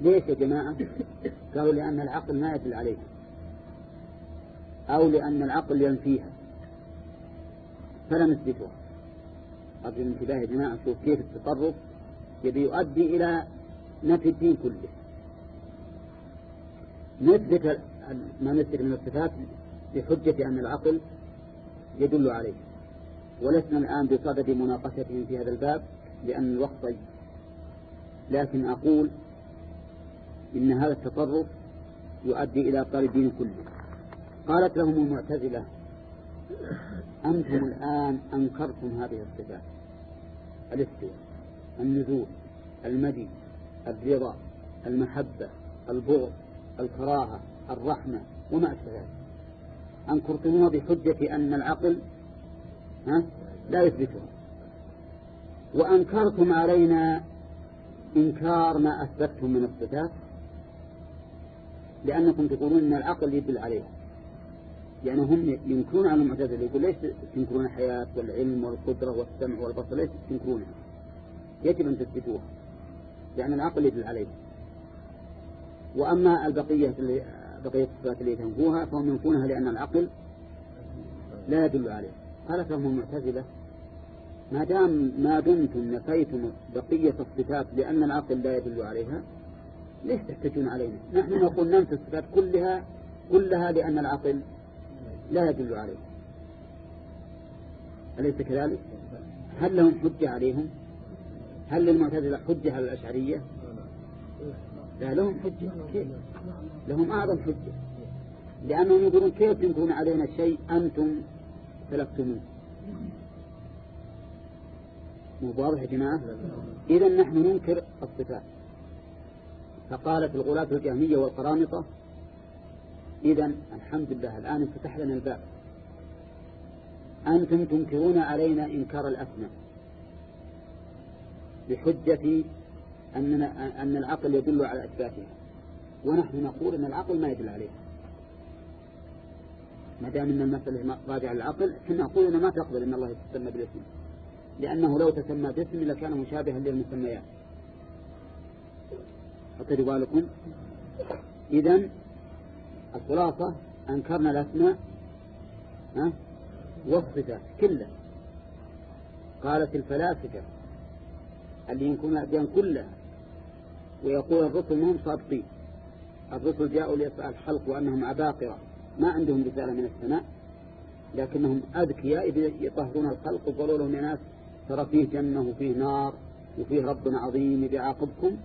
ليش يا جماعة؟ قالوا لأن العقل ما يدل عليها. أو لأن العقل ينفيها. فلا نثبتها. أرجو الانتباه يا جماعة شوف كيف التصرف؟ يبي يؤدي إلى نفي الدين كله. نثبت ما نثبت من الصفات بحجة أن العقل يدل عليه. ولسنا الآن بصدد مناقشتهم في هذا الباب لأن الوقت ضيق لكن أقول إن هذا التصرف يؤدي إلى أبطال الدين كله. قالت لهم المعتزلة أنتم الآن أنكرتم هذه الصفات. الاستواء النزول المجيء الرضا المحبة البغض الكراهة الرحمة وما أشبه ذلك. أنكرتموها بحجة أن العقل ها لا يثبتها وأنكرتم علينا إنكار ما أثبتتم من الصفات لأنكم تقولون أن العقل يدل عليها. يعني هم ينكرون على المعتزلة يقول ليش تنكرون الحياة والعلم والقدرة والسمع والبصر؟ ليش تنكرونها؟ يجب أن تثبتوها. لأن العقل يدل عليها. وأما البقية بقية الصفات اللي تنفوها فهم ينفونها لأن العقل لا يدل عليها. قالت لهم المعتزلة ما دام ما دمتم نفيتم بقية الصفات لأن العقل لا يدل عليها ليش تحتجون علينا؟ نحن نقول ننفي الصفات كلها كلها لأن العقل لا يدل عليه. أليس كذلك؟ هل لهم حجة عليهم؟ هل للمعتزلة حجة على الأشعرية؟ لا لهم حجة. كيف؟ لهم أعظم حجة. لأنهم يقولون كيف تنكرون علينا شيء أنتم سلفتموه؟ مو واضح يا جماعة؟ إذا نحن ننكر الصفات. فقالت الغلاة الجهمية والقرامطة إذا الحمد لله الآن انفتح لنا الباب. أنتم تنكرون علينا إنكار الأسماء بحجة أننا أن العقل يدل على إثباتها. ونحن نقول أن العقل ما يدل عليها. ما دام أن المسألة راجعة للعقل كنا نقول أنه ما تقبل أن الله يتسمى بالاسم. لأنه لو تسمى باسم لكان مشابها للمسميات. أعطي بالكم؟ إذا الخلاصة أنكرنا الأسماء والصفات كلها قالت الفلاسفة اللي ينكرون الأديان كلها ويقول الرسل هم صادقين. الرسل جاءوا ليسأل الخلق وأنهم عباقرة ما عندهم رسالة من السماء لكنهم أذكياء يطهرون الخلق وقالوا لهم يا ناس ترى فيه جنة وفيه نار وفيه رب عظيم بيعاقبكم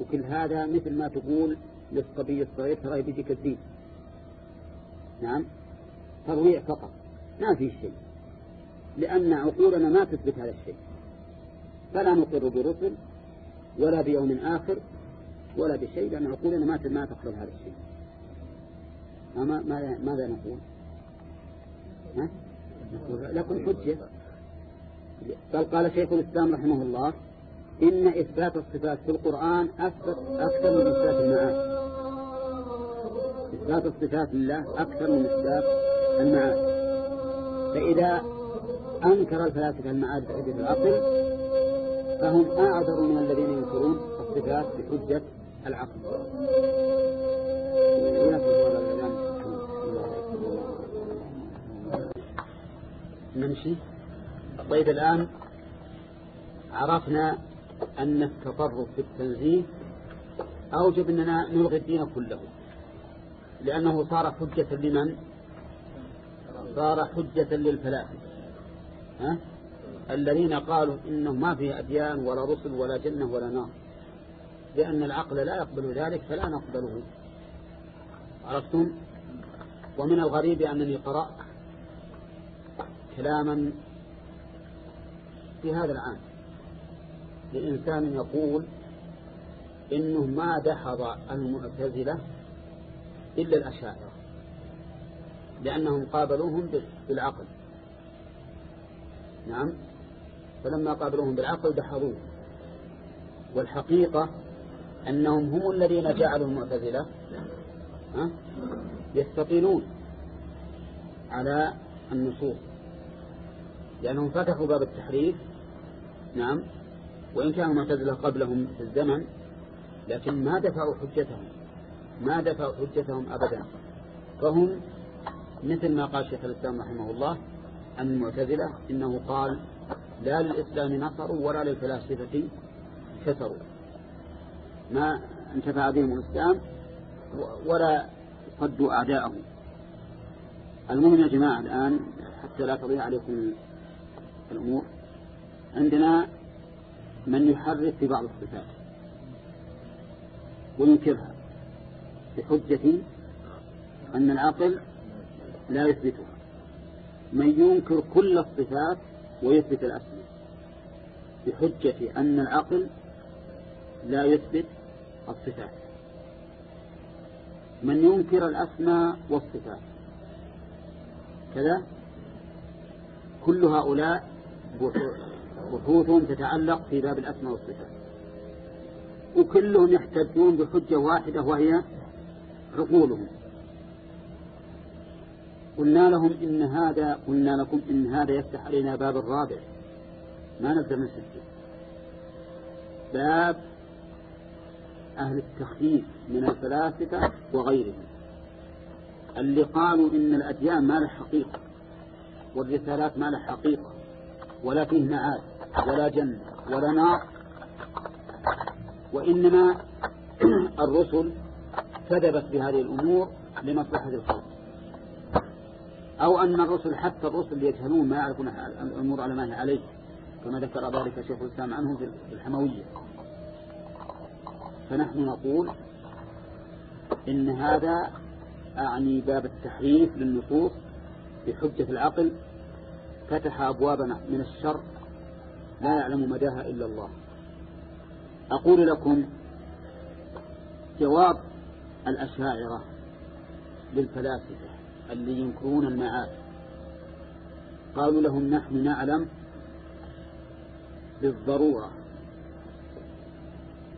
وكل هذا مثل ما تقول للصبي الصغير ترى بيجيك الدين. نعم. ترويع فقط. ما في شيء. لأن عقولنا ما تثبت هذا الشيء. فلا نقر برسل ولا بيوم آخر ولا بشيء لأن عقولنا ما ما تقبل هذا الشيء. ما ماذا نقول؟ ها؟ نقول لكم حجة. بل قال شيخ الإسلام رحمه الله إن إثبات الصفات في القرآن أكثر, أكثر من إثبات المعاد إثبات الصفات لله أكثر من إثبات المعاد. فإذا أنكر الفلاسفة المعاد بحجة العقل فهم أعذر من الذين ينكرون الصفات بحجة العقل. نمشي. طيب الآن عرفنا أن التطرف في التنزيه أوجب أننا نلغي الدين كله. لأنه صار حجة لمن؟ صار حجة للفلاسفة؟ الذين قالوا إنه ما فيه أديان ولا رسل ولا جنة ولا نار. لأن العقل لا يقبل ذلك فلا نقبله. عرفتم؟ ومن الغريب أنني قرأت كلاما في هذا العام لإنسان يقول إنه ما دحض المعتزلة إلا الأشاعرة لأنهم قابلوهم بالعقل. نعم؟ فلما قابلوهم بالعقل دحضوه والحقيقة أنهم هم الذين جعلوا المعتزلة يستطيلون على النصوص. لأنهم فتحوا باب التحريف نعم وإن كانوا المعتزلة قبلهم في الزمن لكن ما دفعوا حجتهم. ما دفعوا حجتهم أبدا. فهم مثل ما قال شيخ الإسلام رحمه الله عن المعتزلة إنه قال لا للإسلام نصروا ولا للفلاسفة كسروا. ما انتفع بهم الإسلام ولا صدوا أعداءه المهم يا جماعة الآن حتى لا تضيع عليكم الأمور عندنا من يحرف في بعض الصفات. وينكرها. بحجة أن العقل لا يثبتها. من ينكر كل الصفات ويثبت الأسماء بحجة أن العقل لا يثبت الصفات. من ينكر الأسماء والصفات. كذا. كل هؤلاء بحوثهم تتعلق في باب الأسماء والصفات. وكلهم يحتجون بحجة واحدة وهي عقولهم. قلنا لهم إن هذا قلنا لكم إن هذا يفتح علينا باب الرابع. ما نبدأ من سجل باب أهل التخفيف من الفلاسفة وغيرهم. اللي قالوا إن الأديان ما له حقيقة والرسالات ما له حقيقة ولا فيه معاد ولا جنة ولا نار. وإنما الرسل كذبت بهذه الأمور لمصلحة الخلق. أو أن الرسل حتى الرسل يجهلون ما يعرفون الأمور على ما هي عليه كما ذكر ذلك شيخ الإسلام عنه في الحموية. فنحن نقول إن هذا أعني باب التحريف للنصوص بحجة العقل فتح أبوابا من الشر لا يعلم مداها إلا الله. أقول لكم جواب الأشاعرة للفلاسفة اللي ينكرون المعاد. قالوا لهم نحن نعلم بالضرورة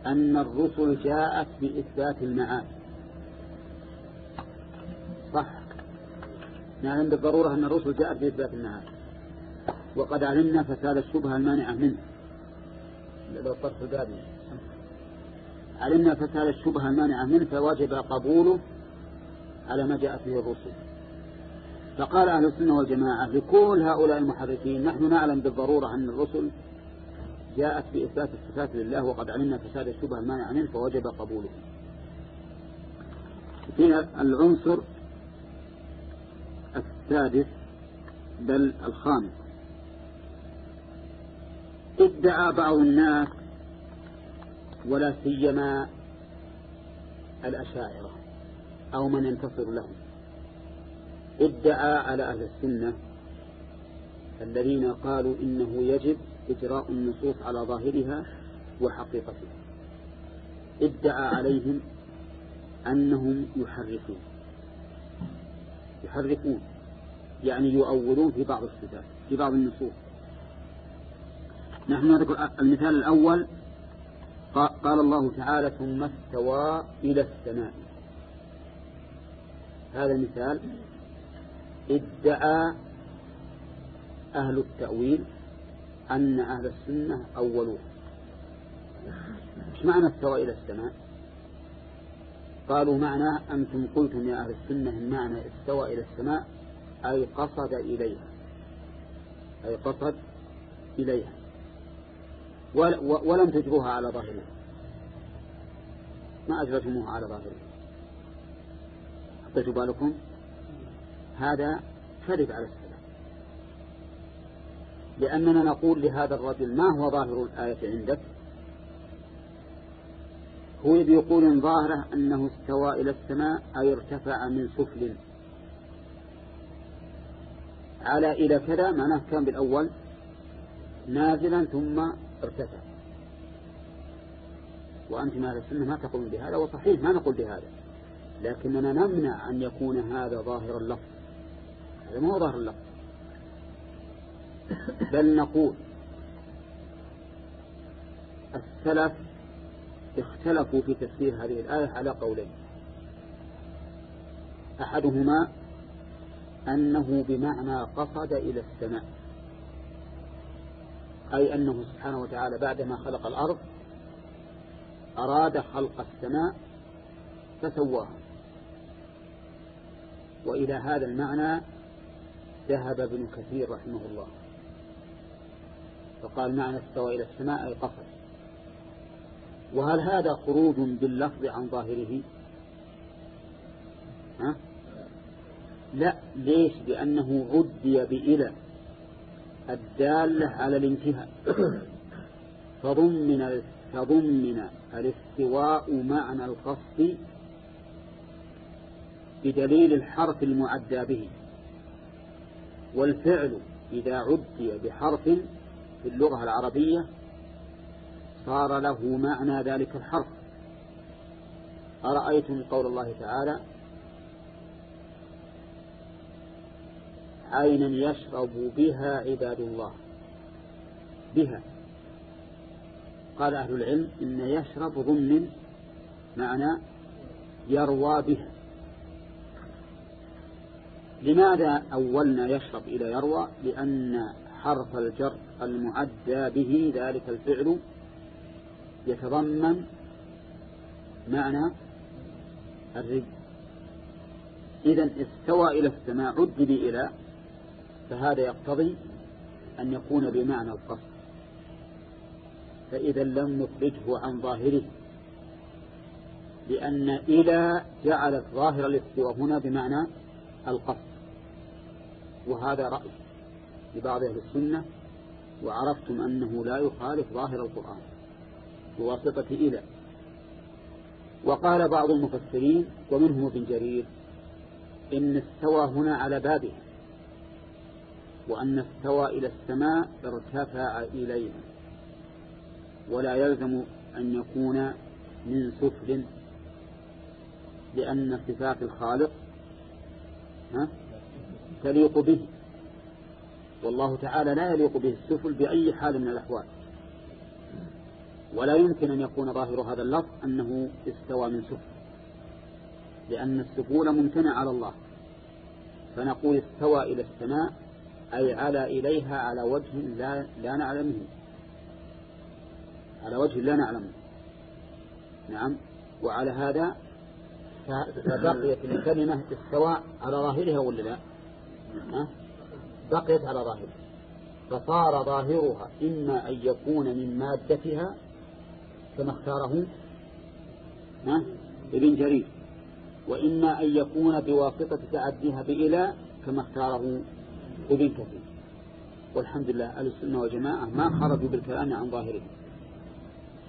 أن الرسل جاءت بإثبات المعاد. صح. نعلم بالضرورة أن الرسل جاءت بإثبات المعاد. وقد علمنا فساد الشبهة المانعة منه. لو طرف الباب. علمنا فساد الشبهة المانعة منه فوجب قبوله على ما جاءت به الرسل. فقال أهل السنة والجماعة لكل هؤلاء المحرفين نحن نعلم بالضرورة أن الرسل جاءت بإثبات الصفات لله وقد علمنا فساد الشبهة المانعة منه فوجب قبوله. في العنصر السادس بل الخامس. ادعى بعض الناس ولا سيما الأشاعرة أو من ينتصر لهم. ادعى على أهل السنة الذين قالوا إنه يجب إجراء النصوص على ظاهرها وحقيقتها. ادعى عليهم أنهم يحرفون. يحرفون. يعني يؤولون في بعض الصفات في بعض النصوص. نحن نذكر المثال الأول قال الله تعالى ثم استوى إلى السماء. هذا المثال ادعى أهل التأويل أن أهل السنة أولوه إيش معنى استوى إلى السماء؟ قالوا معنى أنتم قلتم يا أهل السنة معنى استوى إلى السماء أي قصد إليها. أي قصد إليها. ولم تجروها على ظاهرها. ما أجرتموها على ظاهرها. حطيتوا بالكم؟ هذا كذب على السلام. لأننا نقول لهذا الرجل ما هو ظاهر الآية عندك؟ هو يقول ظاهره أنه استوى إلى السماء أي ارتفع من سفل. على إلى كذا معناه كان بالأول نازلا ثم ارتفع. وأنتم أهل السنة ما تقولون بهذا وصحيح ما نقول بهذا لكننا نمنع أن يكون هذا ظاهر اللفظ. هذا ما هو ظاهر اللفظ. بل نقول السلف اختلفوا في تفسير هذه الآية على قولين. أحدهما أنه بمعنى قصد إلى السماء. أي أنه سبحانه وتعالى بعدما خلق الأرض أراد خلق السماء فسواها. وإلى هذا المعنى ذهب ابن كثير رحمه الله. فقال معنى استوى إلى السماء أي قصد وهل هذا خروج باللفظ عن ظاهره؟ ها؟ لا. ليش؟ لأنه عدي بإلى. الدالة على الانتهاء. فضمن فضمن الاستواء معنى القصد بدليل الحرف المعدى به. والفعل إذا عدي بحرف في اللغة العربية صار له معنى ذلك الحرف. أرأيتم قول الله تعالى عينا يشرب بها عباد الله. بها. قال أهل العلم إن يشرب ضمن معنى يروى بها. لماذا أولنا يشرب إلى يروى؟ لأن حرف الجر المعدى به ذلك الفعل يتضمن معنى الرد إذا استوى إلى السماء عد إلى فهذا يقتضي أن يكون بمعنى القصد. فإذا لم نخرجه عن ظاهره لأن إلى جعلت ظاهر الاستواء هنا بمعنى القصد. وهذا رأي لبعض أهل السنة وعرفتم أنه لا يخالف ظاهر القرآن بواسطة إلى. وقال بعض المفسرين ومنهم ابن جرير إن استوى هنا على بابه وأن استوى إلى السماء ارتفع إليها ولا يلزم أن يكون من سفل لأن صفات الخالق ها تليق به. والله تعالى لا يليق به السفل بأي حال من الأحوال. ولا يمكن أن يكون ظاهر هذا اللفظ أنه استوى من سفل لأن السفول ممتنع على الله. فنقول استوى إلى السماء أي على إليها على وجه لا, لا نعلمه. على وجه لا نعلمه. نعم. وعلى هذا فبقيت الكلمة استوى على ظاهرها ولا لا؟ بقيت على ظاهرها. فصار ظاهرها إما أن يكون من مادتها كما اختاره ابن جرير وإما أن يكون بواسطة تعديها بإلى كما اختاره. كثير والحمد لله أهل السنة والجماعة ما خرجوا بالكلام عن ظاهره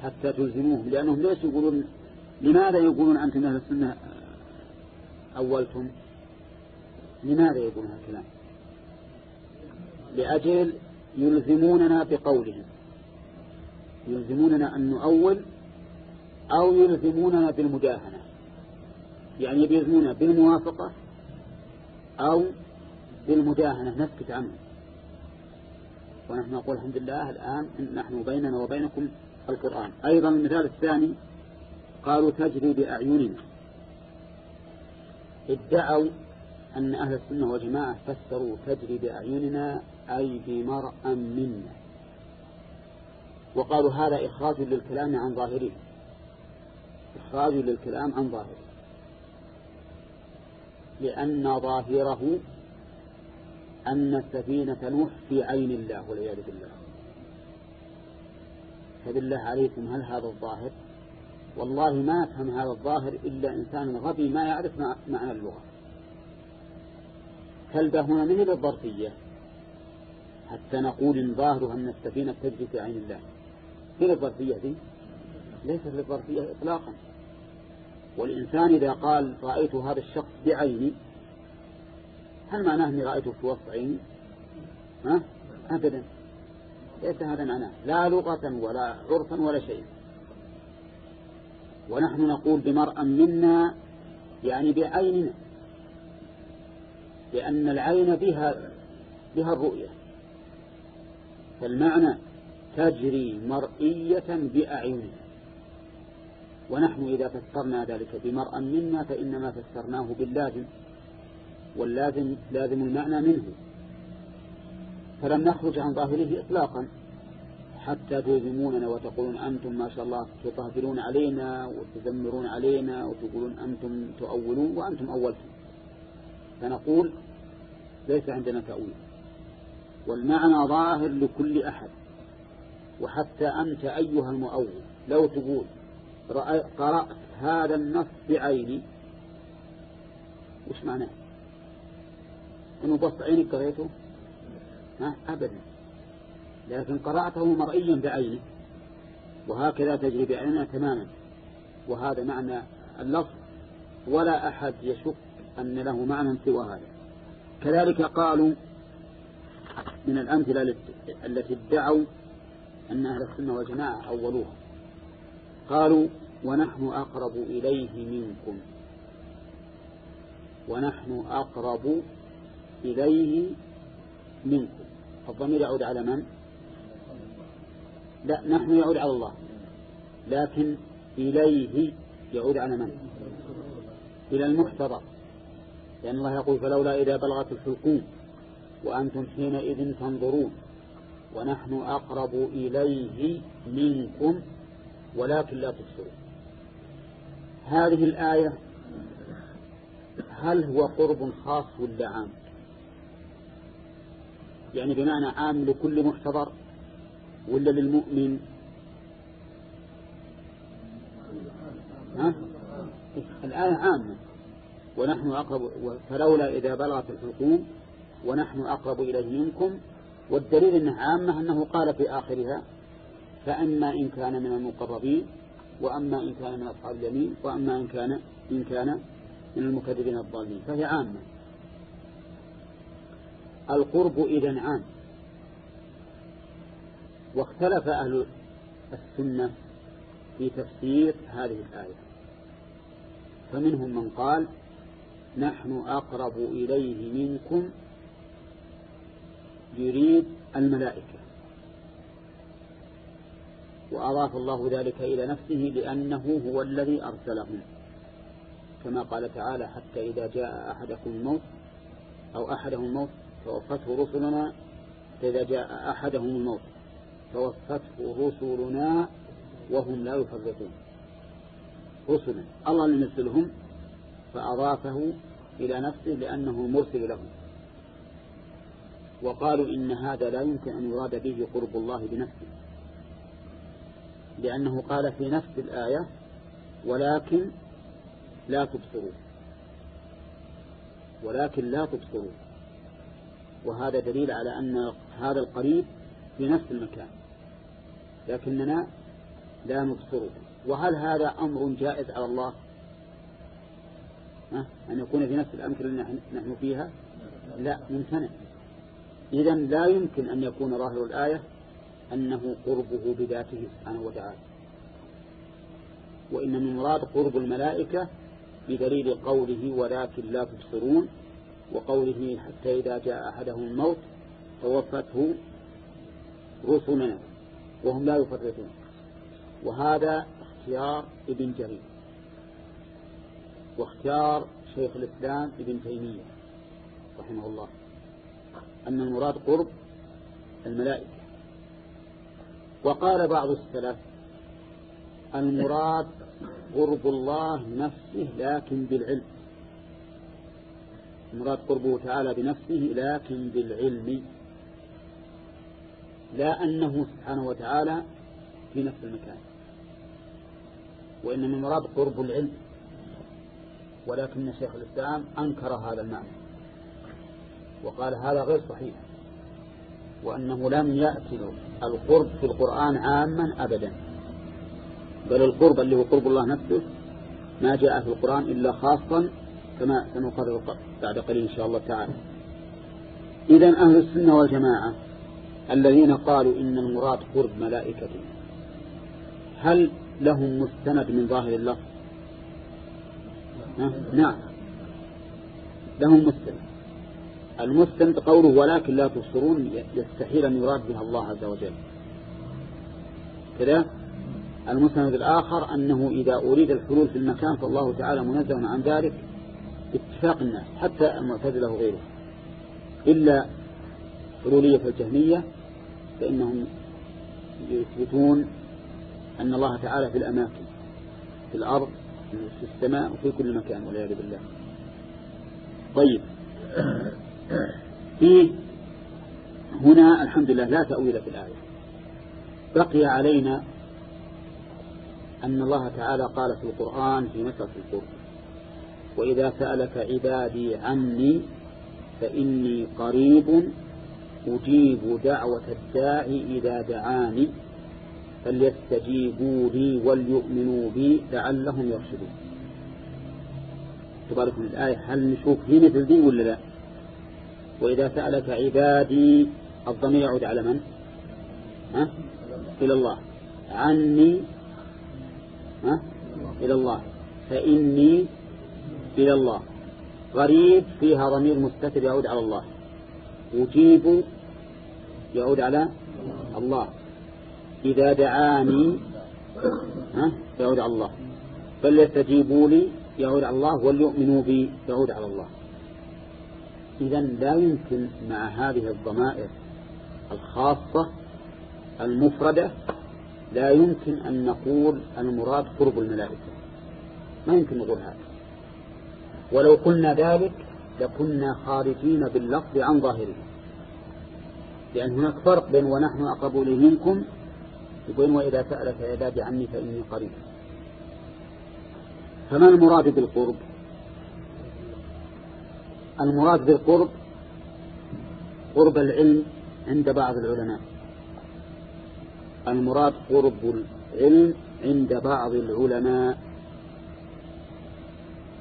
حتى تلزموهم لأنهم ليسوا يقولون لماذا يقولون أنتم أهل السنة أولتم؟ لماذا يقولون هذا الكلام؟ لأجل يلزموننا بقولهم. يلزموننا أن نؤول أو يلزموننا بالمداهنة. يعني يلزموننا بالموافقة أو بالمداهنة نسكت عنه ونحن نقول الحمد لله الآن نحن بيننا وبينكم القرآن. أيضا المثال الثاني قالوا تجري بأعيننا. ادعوا أن أهل السنة والجماعة فسروا تجري بأعيننا أي بمرأى منا. وقالوا هذا إخراج للكلام عن ظاهره. إخراج للكلام عن ظاهره. لأن ظاهره أن سفينة نوح في عين الله والعياذ بالله. فبالله عليكم هل هذا الظاهر؟ والله ما أفهم هذا الظاهر إلا إنسان غبي ما يعرف معنى اللغة. كلبة هنا من الظرفية؟ حتى نقول إن ظاهرها أن السفينة تجري في عين الله. من الظرفية دي؟ ليست للظرفية إطلاقا. والإنسان إذا قال رأيت هذا الشخص بعيني هل معناه أني رأيته في وسط عيني؟ ها؟ أبدا. ليس هذا معناه. لا لغة ولا عرفا ولا شيء. ونحن نقول بمرأة منا يعني بعيننا. لأن العين بها بها الرؤية. فالمعنى تجري مرئية بأعيننا. ونحن إذا فسرنا ذلك بمرأة منا فإنما فسرناه باللازم. واللازم لازم المعنى منه. فلم نخرج عن ظاهره إطلاقا. حتى تلزموننا وتقولون أنتم ما شاء الله تطهرون علينا وتزمرون علينا وتقولون أنتم تؤولون وأنتم أولتم. فنقول ليس عندنا تأويل. والمعنى ظاهر لكل أحد. وحتى أنت أيها المؤول لو تقول قرأت هذا النص بعيني وش معناه؟ إنه بص عينك قريته؟ ها ابدا. لكن قرأته مرئيا بعينه وهكذا تجري بعيننا تماما. وهذا معنى اللفظ ولا أحد يشك أن له معنى سوى هذا. كذلك قالوا من الأمثلة التي ادعوا أن أهل السنة والجماعة أولوها. قالوا ونحن أقرب إليه منكم. ونحن أقرب إليه منكم. الضمير يعود على من؟ لا نحن يعود على الله. لكن إليه يعود على من؟ إلى المحتضر لأن الله يقول فلولا إذا بلغت الحلقوم وأنتم حينئذ تنظرون ونحن أقرب إليه منكم ولكن لا تبصرون. هذه الآية هل هو قرب خاص ولا عام؟ يعني بمعنى عام لكل محتضر ولا للمؤمن؟ ها؟ الآية عامة. ونحن أقرب فلولا إذا بلغت الحكوم ونحن أقرب إليه منكم. والدليل أنه عامة أنه قال في آخرها فأما إن كان من المقربين وأما إن كان من أصحاب اليمين وأما إن كان إن كان من المكذبين الضالين. فهي عامة. القرب إذا عام واختلف أهل السنة في تفسير هذه الآية. فمنهم من قال نحن أقرب إليه منكم يريد الملائكة. وأضاف الله ذلك إلى نفسه لأنه هو الذي أرسلهم. كما قال تعالى حتى إذا جاء أحدكم الموت أو أحدهم الموت توفته رسلنا إذا جاء أحدهم الموت. توفته رسلنا وهم لا يفرطون. رسلا الله لم يرسلهم فأضافه إلى نفسه لأنه مرسل لهم وقالوا إن هذا لا يمكن أن يراد به قرب الله بنفسه. لأنه قال في نفس الآية ولكن لا تبصرون. ولكن لا تبصرون. وهذا دليل على أن هذا القريب في نفس المكان. لكننا لا نبصره. وهل هذا أمر جائز على الله؟ أن يكون في نفس الأمكنة اللي نحن فيها؟ لا ممتنع إذا لا يمكن أن يكون ظاهر الآية أنه قربه بذاته سبحانه وتعالى. وإن من مراد قرب الملائكة بدليل قوله ولكن لا تبصرون وقوله حتى إذا جاء أحدهم الموت توفته رسلنا وهم لا يفرطون. وهذا اختيار ابن جرير. واختيار شيخ الإسلام ابن تيمية رحمه الله. أن المراد قرب الملائكة. وقال بعض السلف المراد قرب الله نفسه لكن بالعلم. المراد قربه تعالى بنفسه لكن بالعلم. لا أنه سبحانه وتعالى في نفس المكان. وإنما المراد قرب العلم. ولكن شيخ الإسلام أنكر هذا المعنى. وقال هذا غير صحيح. وأنه لم يأتي القرب في القرآن عاما أبدا. بل القرب اللي هو قرب الله نفسه ما جاء في القرآن إلا خاصا كما سنقرر بعد قليل إن شاء الله تعالى. إذا أهل السنة والجماعة الذين قالوا إن المراد قرب ملائكته هل لهم مستند من ظاهر الله؟ نعم. لهم مستند. المستند قوله ولكن لا تبصرون يستحيل أن يراد بها الله عز وجل. كذا؟ المستند الآخر أنه إذا أريد الحلول في المكان فالله تعالى منزه عن ذلك باتفاق الناس حتى المعتزلة وغيره إلا حلولية الجهمية فإنهم يثبتون أن الله تعالى في الأماكن في الأرض في السماء وفي كل مكان والعياذ بالله. طيب. في هنا الحمد لله لا تأويل في الآية. بقي علينا أن الله تعالى قال في القرآن في مسألة القرب وإذا سألك عبادي عني فإني قريب أجيب دعوة الداعي إذا دعاني فليستجيبوا لي وليؤمنوا بي لعلهم يرشدون. تبارك الآية هل نشوف هي مثل دي ولا لا؟ وإذا سألك عبادي الضمير يعود على من؟ ها؟ إلى الله. عني؟ ها؟ إلى الله. فإني إلى الله. غريب فيها ضمير مستتر يعود على الله. أجيب يعود على الله. إذا دعاني ها يعود على الله. فليستجيبوا لي يعود على الله. وليؤمنوا بي يعود على الله. إذا لا يمكن مع هذه الضمائر الخاصة المفردة لا يمكن أن نقول المراد قرب الملائكة. ما يمكن نقول هذا. ولو قلنا ذلك لكنا خارجين باللفظ عن ظاهره. لأن هناك فرق بين ونحن أقرب إليه منكم يقول وإذا سألك عبادي عني فإني قريب. فما المراد بالقرب؟ المراد بالقرب قرب العلم عند بعض العلماء. المراد قرب العلم عند بعض العلماء.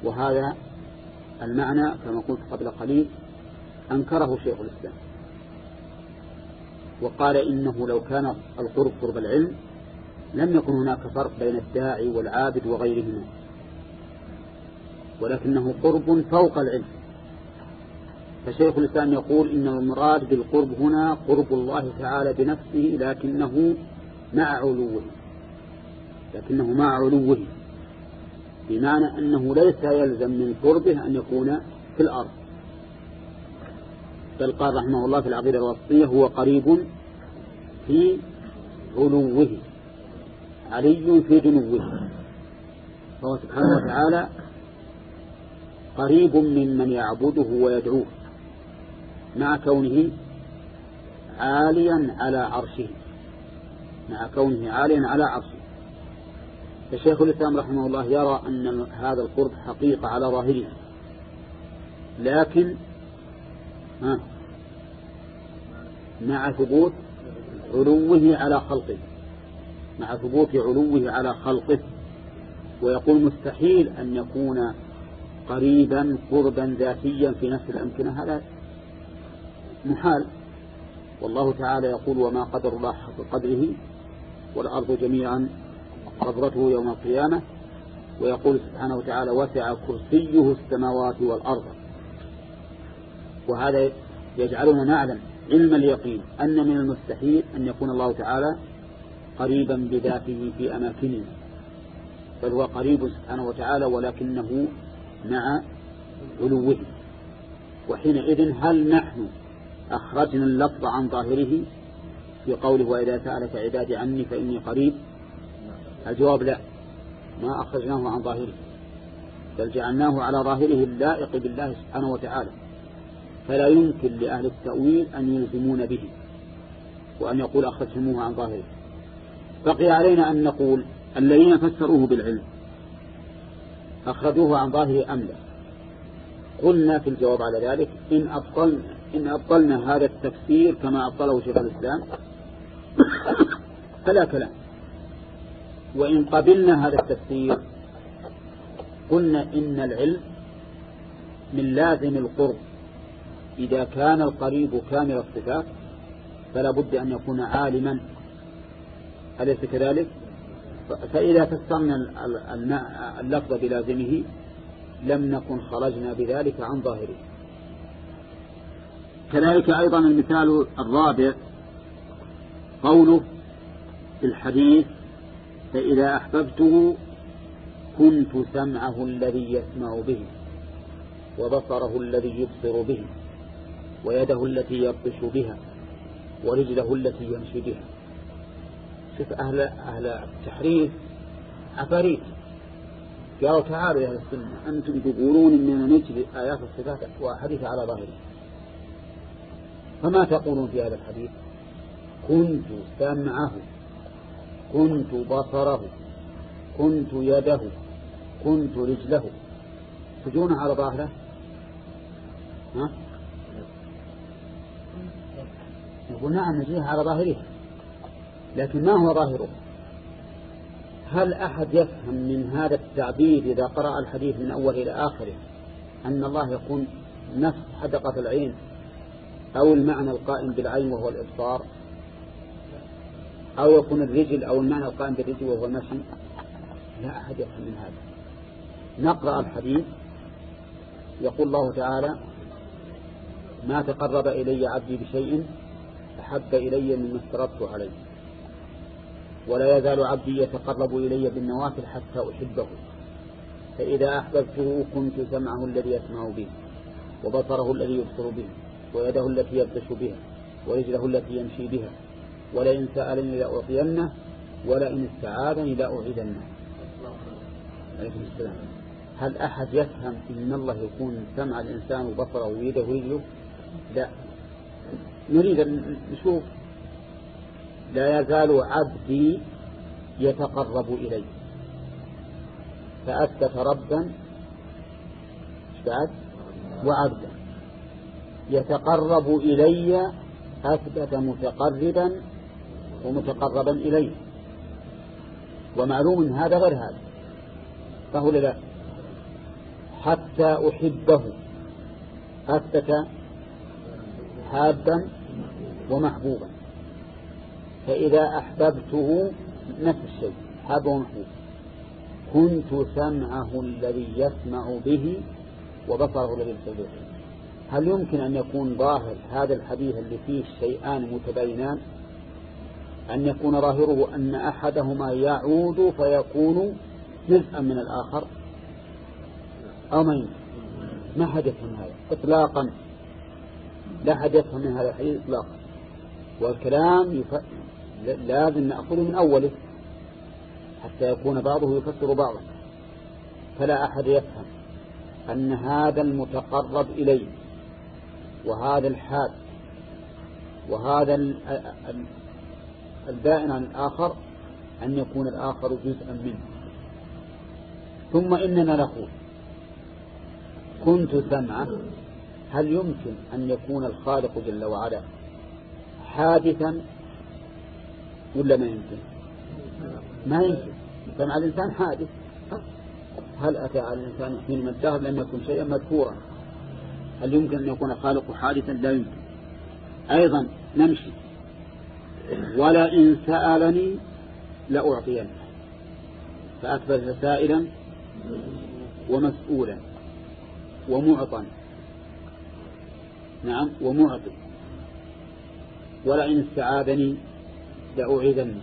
وهذا المعنى كما قلت قبل قليل أنكره شيخ الإسلام. وقال إنه لو كان القرب قرب العلم لم يكن هناك فرق بين الداعي والعابد وغيرهما. ولكنه قرب فوق العلم. فشيخ الإسلام يقول إن المراد بالقرب هنا قرب الله تعالى بنفسه لكنه مع علوه. لكنه مع علوه. بمعنى أنه ليس يلزم من قربه أن يكون في الأرض. بل قال رحمه الله في العقيدة الوسطية هو قريب في علوه علي في جنوه فهو سبحانه وتعالى قريب ممن يعبده ويدعوه مع كونه عاليا على عرشه مع كونه عاليا على عرشه. فشيخ الإسلام رحمه الله يرى أن هذا القرب حقيقة على ظاهره. لكن ها مع ثبوت علوه على خلقه. مع ثبوت علوه على خلقه. ويقول مستحيل أن يكون قريبا قربا ذاتيا في نفس الأمكنة. هذا محال. والله تعالى يقول وما قدر الله حق قدره والأرض جميعا قبضته يوم القيامة ويقول سبحانه وتعالى وسع كرسيه السماوات والأرض. وهذا يجعلنا نعلم علم اليقين أن من المستحيل أن يكون الله تعالى قريبا بذاته في أماكننا بل هو قريب سبحانه وتعالى ولكنه مع علوه. وحينئذ هل نحن أخرجنا اللفظ عن ظاهره؟ في قوله وإذا سألك عبادي عني فإني قريب. الجواب لا. ما أخرجناه عن ظاهره. بل جعلناه على ظاهره اللائق بالله سبحانه وتعالى. فلا يمكن لأهل التأويل أن يلزمون به وأن يقول أخرجتموه عن ظاهره. بقي علينا أن نقول الذين فسروه بالعلم أخرجوه عن ظاهره أم لا؟ قلنا في الجواب على ذلك إن أبطلنا, إن أبطلنا هذا التفسير كما أبطله شيخ الإسلام. فلا كلام. وإن قبلنا هذا التفسير قلنا إن العلم من لازم القرب. إذا كان القريب كامل الصفات فلا بد أن يكون عالما. أليس كذلك؟ فإذا فسرنا اللفظ بلازمه لم نكن خرجنا بذلك عن ظاهره. كذلك أيضا المثال الرابع قوله في الحديث فإذا أحببته كنت سمعه الذي يسمع به وبصره الذي يبصر به ويده التي يبطش بها ورجله التي يمشي بها. شوف أهل, أهل التحريف عفاريت. قالوا تعالوا يا أهل السنة أنتم تقولون إننا نجري آيات الصفات وحديث على ظاهره. فما تقولون في هذا الحديث؟ كنت سمعه. كنت بصره كنت يده كنت رجله. تجون على ظاهره؟ ها؟ يقول نعم نجريها على ظاهرها لكن ما هو ظاهره؟ هل أحد يفهم من هذا التعبير إذا قرأ الحديث من أول إلى آخره أن الله يكون نفس حدقة العين أو المعنى القائم بالعين وهو الإبصار؟ أو يكون الرجل أو المعنى القائم بالرجل وهو المشي لا أحد يفهم من هذا. نقرأ الحديث. يقول الله تعالى ما تقرب إلي عبدي بشيء أحب إلي مما افترضت عليه ولا يزال عبدي يتقرب إلي بالنوافل حتى أحبه فإذا أحببته كنت سمعه الذي يسمع به وبصره الذي يبصر به ويده التي يبطش بها ورجله التي يمشي بها ولئن سألني لأعطينه ولئن استعاذني لأعيدنه. عليكم السلام. هل أحد يفهم إن الله يكون سمع الإنسان وبصره ويده ورجله لا. نريد أن نشوف. لا يزال عبدي يتقرب إلي. فأثبت ربا. بعد؟ وعبدا يتقرب إلي أثبت متقربا. ومتقربا إليه. ومعلوم هذا غير هذا. فهو لا حتى أحبه. أثبت حابا ومحبوبا. فإذا أحببته نفس الشيء. حاب ومحبوب. كنت سمعه الذي يسمع به وبصره الذي يبصر به. هل يمكن أن يكون ظاهر هذا الحديث اللي فيه شيئان متباينان؟ أن يكون ظاهره أن أحدهما يعود فيكون جزءا من الآخر. أو ما يمكن ما حد يفهم هذا؟ إطلاقا. لا حد يفهم من هذا الحديث إطلاقا. والكلام يف... لازم نأخذه من أوله حتى يكون بعضه يفسر بعضا فلا أحد يفهم أن هذا المتقرب إليه وهذا الحاد وهذا البائن عن الآخر أن يكون الآخر جزءا منه. ثم إننا نقول كنت سمعه هل يمكن أن يكون الخالق جل وعلا حادثا ولا ما يمكن؟ ما يمكن. سمع الإنسان حادث. هل أتى على الإنسان حين من الدهر لم يكن شيئا مذكورا. هل يمكن أن يكون خالق حادثا؟ لا يمكن. أيضا نمشي. ولئن سألني لأعطينه. فأثبت سائلا ومسؤولا ومعطا. نعم ومعطي. ولئن استعاذني لأعيذنه.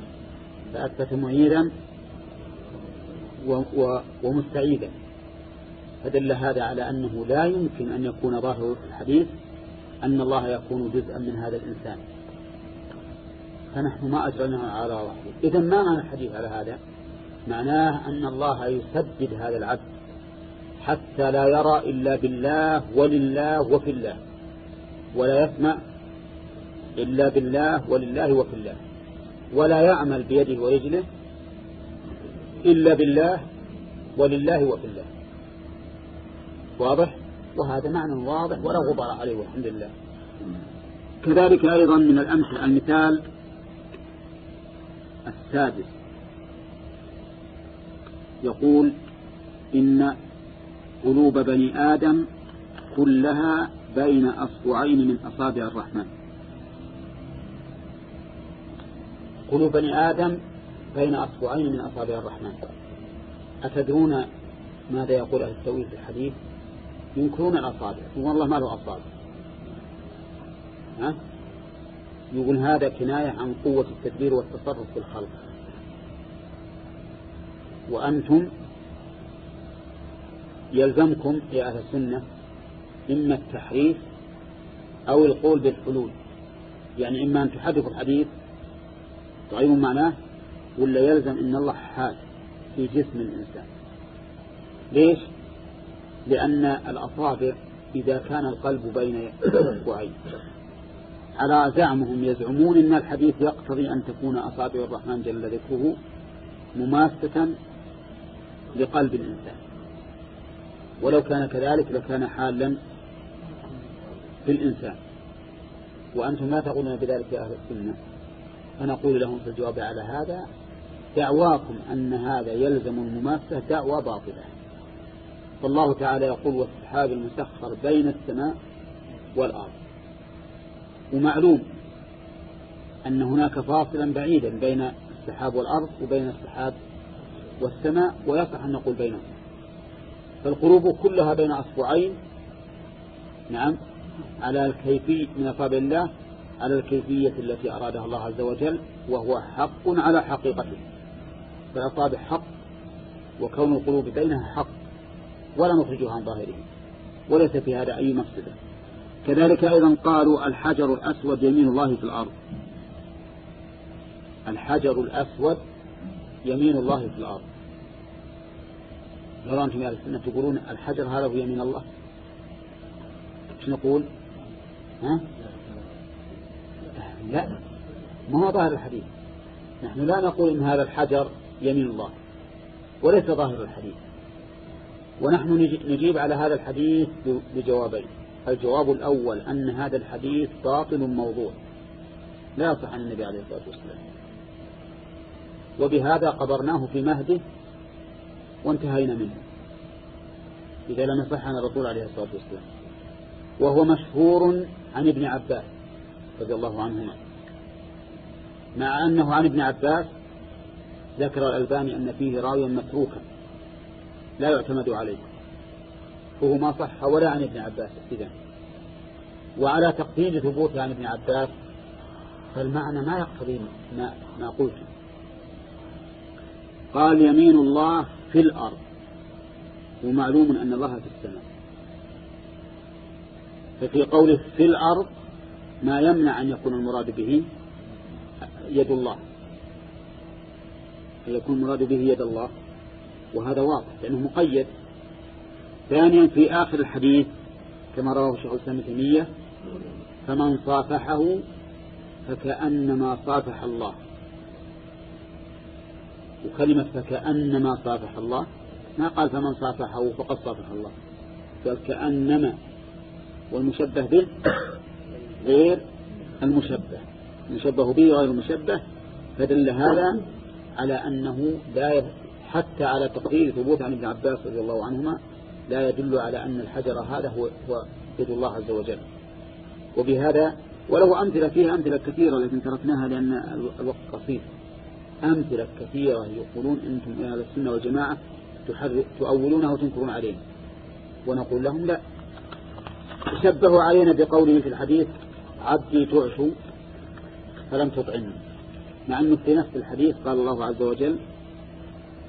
فأثبت معيدا ومستعيدا. فدل هذا على أنه لا يمكن أن يكون ظاهر الحديث أن الله يكون جزءا من هذا الإنسان. فنحن ما أجرناه على وحده إذا ما معنى الحديث على هذا؟ معناه أن الله يسدد هذا العبد حتى لا يرى إلا بالله ولله وفي الله. ولا يسمع إلا بالله ولله وفي الله. ولا يعمل بيده ورجله إلا بالله ولله وفي الله. واضح؟ وهذا معنى واضح ولا غبار عليه والحمد لله. كذلك أيضا من الأمثلة المثال السادس. يقول إن قلوب بني آدم كلها بين أصبعين من أصابع الرحمن. قلوب بني آدم بين أصبعين من أصابع الرحمن. أتدرون ماذا يقول أهل التأويل في الحديث؟ ينكرون الأصابع والله ما له أصابع. ها؟ يقول هذا كناية عن قوة التدبير والتصرف في الخلق. وأنتم يلزمكم يا أهل السنة إما التحريف أو القول بالحلول. يعني إما أن تحرفوا الحديث تغيرون معناه ولا يلزم إن الله حال في جسم الإنسان. ليش؟ لأن الأصابع إذا كان القلب بين أصبعين على زعمهم يزعمون أن الحديث يقتضي أن تكون أصابع الرحمن جل ذكره مماسة لقلب الإنسان. ولو كان كذلك لكان حالا في الإنسان. وأنتم لا تقولون بذلك يا أهل السنة. فنقول لهم في الجواب على هذا دعواكم أن هذا يلزم المماسة دعوة باطلة. فالله تعالى يقول والسحاب المسخر بين السماء والأرض. ومعلوم أن هناك فاصلا بعيدا بين السحاب والأرض وبين السحاب والسماء ويصح أن نقول بينهم. فالقلوب كلها بين أصبعين نعم على الكيفية من أصابع الله على الكيفية التي أرادها الله عز وجل وهو حق على حقيقته. فالأصابع حق وكون القلوب بينها حق ولا نخرجها عن ظاهره وليس في هذا أي مفسدة. كذلك أيضا قالوا الحجر الأسود يمين الله في الأرض. الحجر الأسود يمين الله في الأرض. لو أنتم يا السنة تقولون الحجر هذا هو يمين الله. إيش نقول؟ ها؟ لا. ما هو ظاهر الحديث. نحن لا نقول إن هذا الحجر يمين الله. وليس ظاهر الحديث. ونحن نجيب على هذا الحديث بجوابين. الجواب الأول أن هذا الحديث باطل موضوع. لا يصح عن النبي عليه الصلاة والسلام. وبهذا قبرناه في مهده وانتهينا منه. إذا لم يصح عن الرسول عليه الصلاة والسلام. وهو مشهور عن ابن عباس رضي الله عنهما. مع أنه عن ابن عباس ذكر الألباني أن فيه راويا متروكا لا يعتمد عليه. فهو ما صح ولا عن ابن عباس إذا وعلى تقدير ثبوته عن ابن عباس فالمعنى ما يقتضي ما, ما قلت. قال يمين الله في الأرض ومعلوم أن الله في السماء. ففي قوله في الأرض ما يمنع أن يكون المراد به يد الله. فيكون المراد به يد الله وهذا واضح لأنه مقيد. ثانيا في آخر الحديث كما رواه شيخ الإسلام تيمية فمن صافحه فكأنما صافح الله. وكلمة فكأنما صافح الله ما قال فمن صافحه فقد صافح الله. قال كأنما والمشبه به غير المشبه. المشبه به غير المشبه فدل هذا على أنه لا حتى على تقرير ثبوت عن ابن عباس رضي الله عنهما لا يدل على أن الحجر هذا هو, هو يد الله عز وجل. وبهذا وله أمثلة فيها أمثلة كثيرة لكن تركناها لأن الوقت قصير. أمثلة كثيرة يقولون أنتم أهل السنة والجماعة تؤولونها وتنكرون علينا ونقول لهم لا. شبهوا علينا بقوله في الحديث عبدي تعشوا فلم تطعمني. مع أنه في نفس الحديث قال الله عز وجل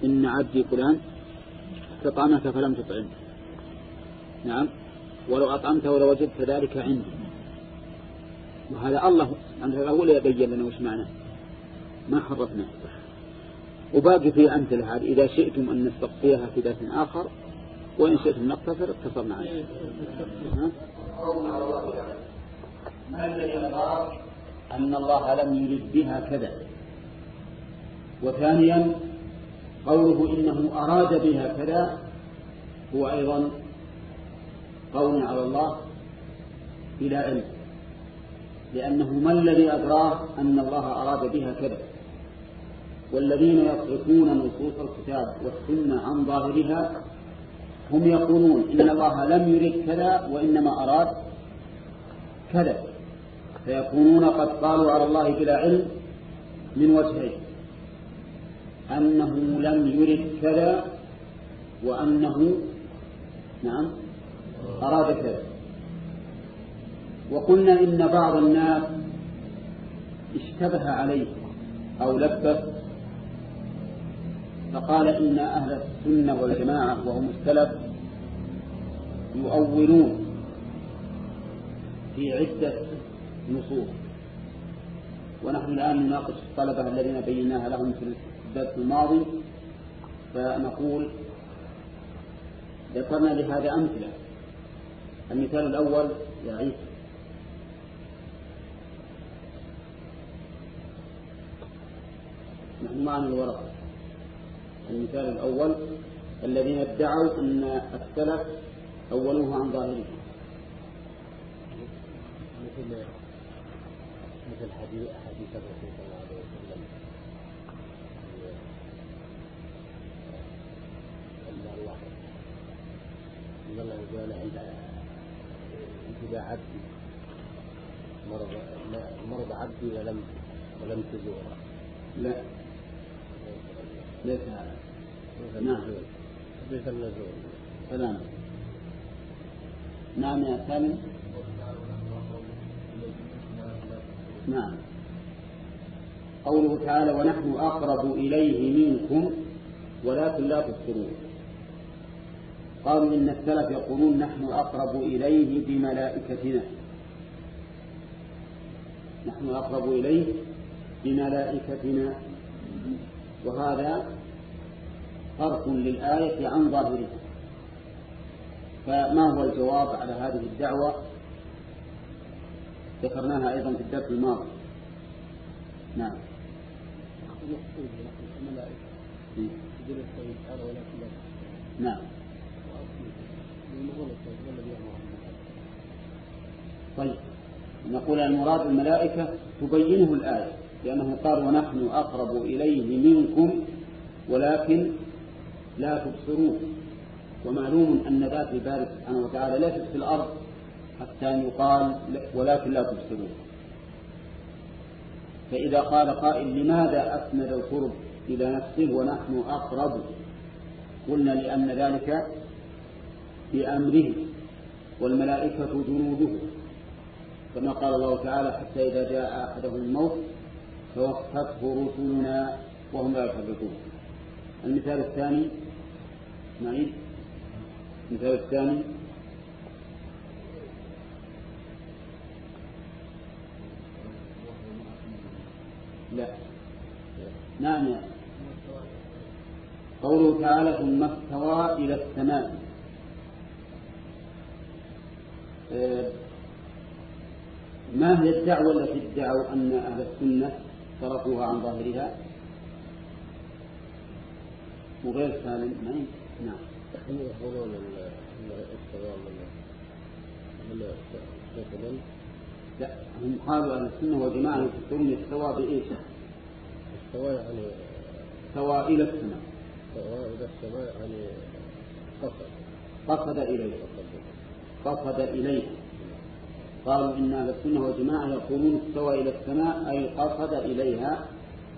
إن عبدي فلان استطعمك فلم تطعمه نعم. ولو أطعمته لوجدت ذلك عندي وهذا الله سبحانه هو اللي يبين لنا وش معناه ما حرفنا. وباقي في أمثلة هذه. إذا شئتم أن نستقصيها في درس آخر وإن شئتم نقتصر اقتصرنا عليه. ما الذي أن الله لم يرد بها كذا. وثانيا قوله إنه أراد بها كذا هو أيضا قول على الله بلا علم لأنه ما الذي أدراه أن الله أراد بها كذا. والذين يصرفون نصوص الكتاب والسنة عن ظاهرها هم يقولون إن الله لم يرد كذا وإنما أراد كذا. فيكونون قد قالوا على الله بلا علم من وجهين أنه لم يرد كذا وأنه نعم أراد كذا وقلنا إن بعض الناس اشتبه عليه أو لبس فقال إن أهل السنة والجماعة وهم السلف يؤولون في عدة نصوص. ونحن الآن نناقش الطلبة الذين بيناها لهم في الدرس الماضي فنقول ذكرنا لهذا أمثلة. المثال الأول يا عيسى. نحن معنا الورقة المثال الأول الذين ادعوا أن السلف أولوه عن ظاهره مثل مثل حديث حديث الرسول صلى الله عليه وسلم. الله أن الله عند ابتداء عبدي مرض مرض عبدي ولم ولم تزوره لا. ليس هذا. نعم. حديث النزول سلام. نعم يا سالم نعم. قوله تعالى ونحن أقرب إليه منكم ولكن لا تبصرون قالوا إن السلف يقولون نحن أقرب إليه بملائكتنا. نحن أقرب إليه بملائكتنا. وهذا فرق للآية عن ظاهرها فما هو الجواب على هذه الدعوة؟ ذكرناها أيضا في الدرس الماضي. نعم. نعم. طيب. نقول المراد الملائكة تبينه الآية لأنه قال ونحن أقرب إليه منكم ولكن لا تبصرون. ومعلوم أن ذات الباري سبحانه وتعالى ليست في الأرض حتى يقال ولكن لا تبصرون. فإذا قال قائل لماذا أسند القرب إلى نفسه ونحن أقرب؟ قلنا لأن ذلك بأمره والملائكة جنوده كما قال الله تعالى حتى إذا جاء أحدهم الموت توفته رسلنا وهم لا يفرقون المثال الثاني نعيد المثال الثاني لا. نعم. قوله تعالى ثم استوى إلى السماء آه، ما هي الدعوة التي ادعوا أن أهل السنة صرفوها عن ظاهرها؟ وغير سالم نعم. يقولون ان الاستواء من من لا هم قالوا أهل السنة والجماعة يفسرون استوى بإيش؟ استوى يعني استوى إلى السماء. استوى إلى السماء يعني قصد. قصد إليه. قصد إليه. قالوا إن أهل السنة والجماعة يقولون استوى إلى السماء أي قصد إليها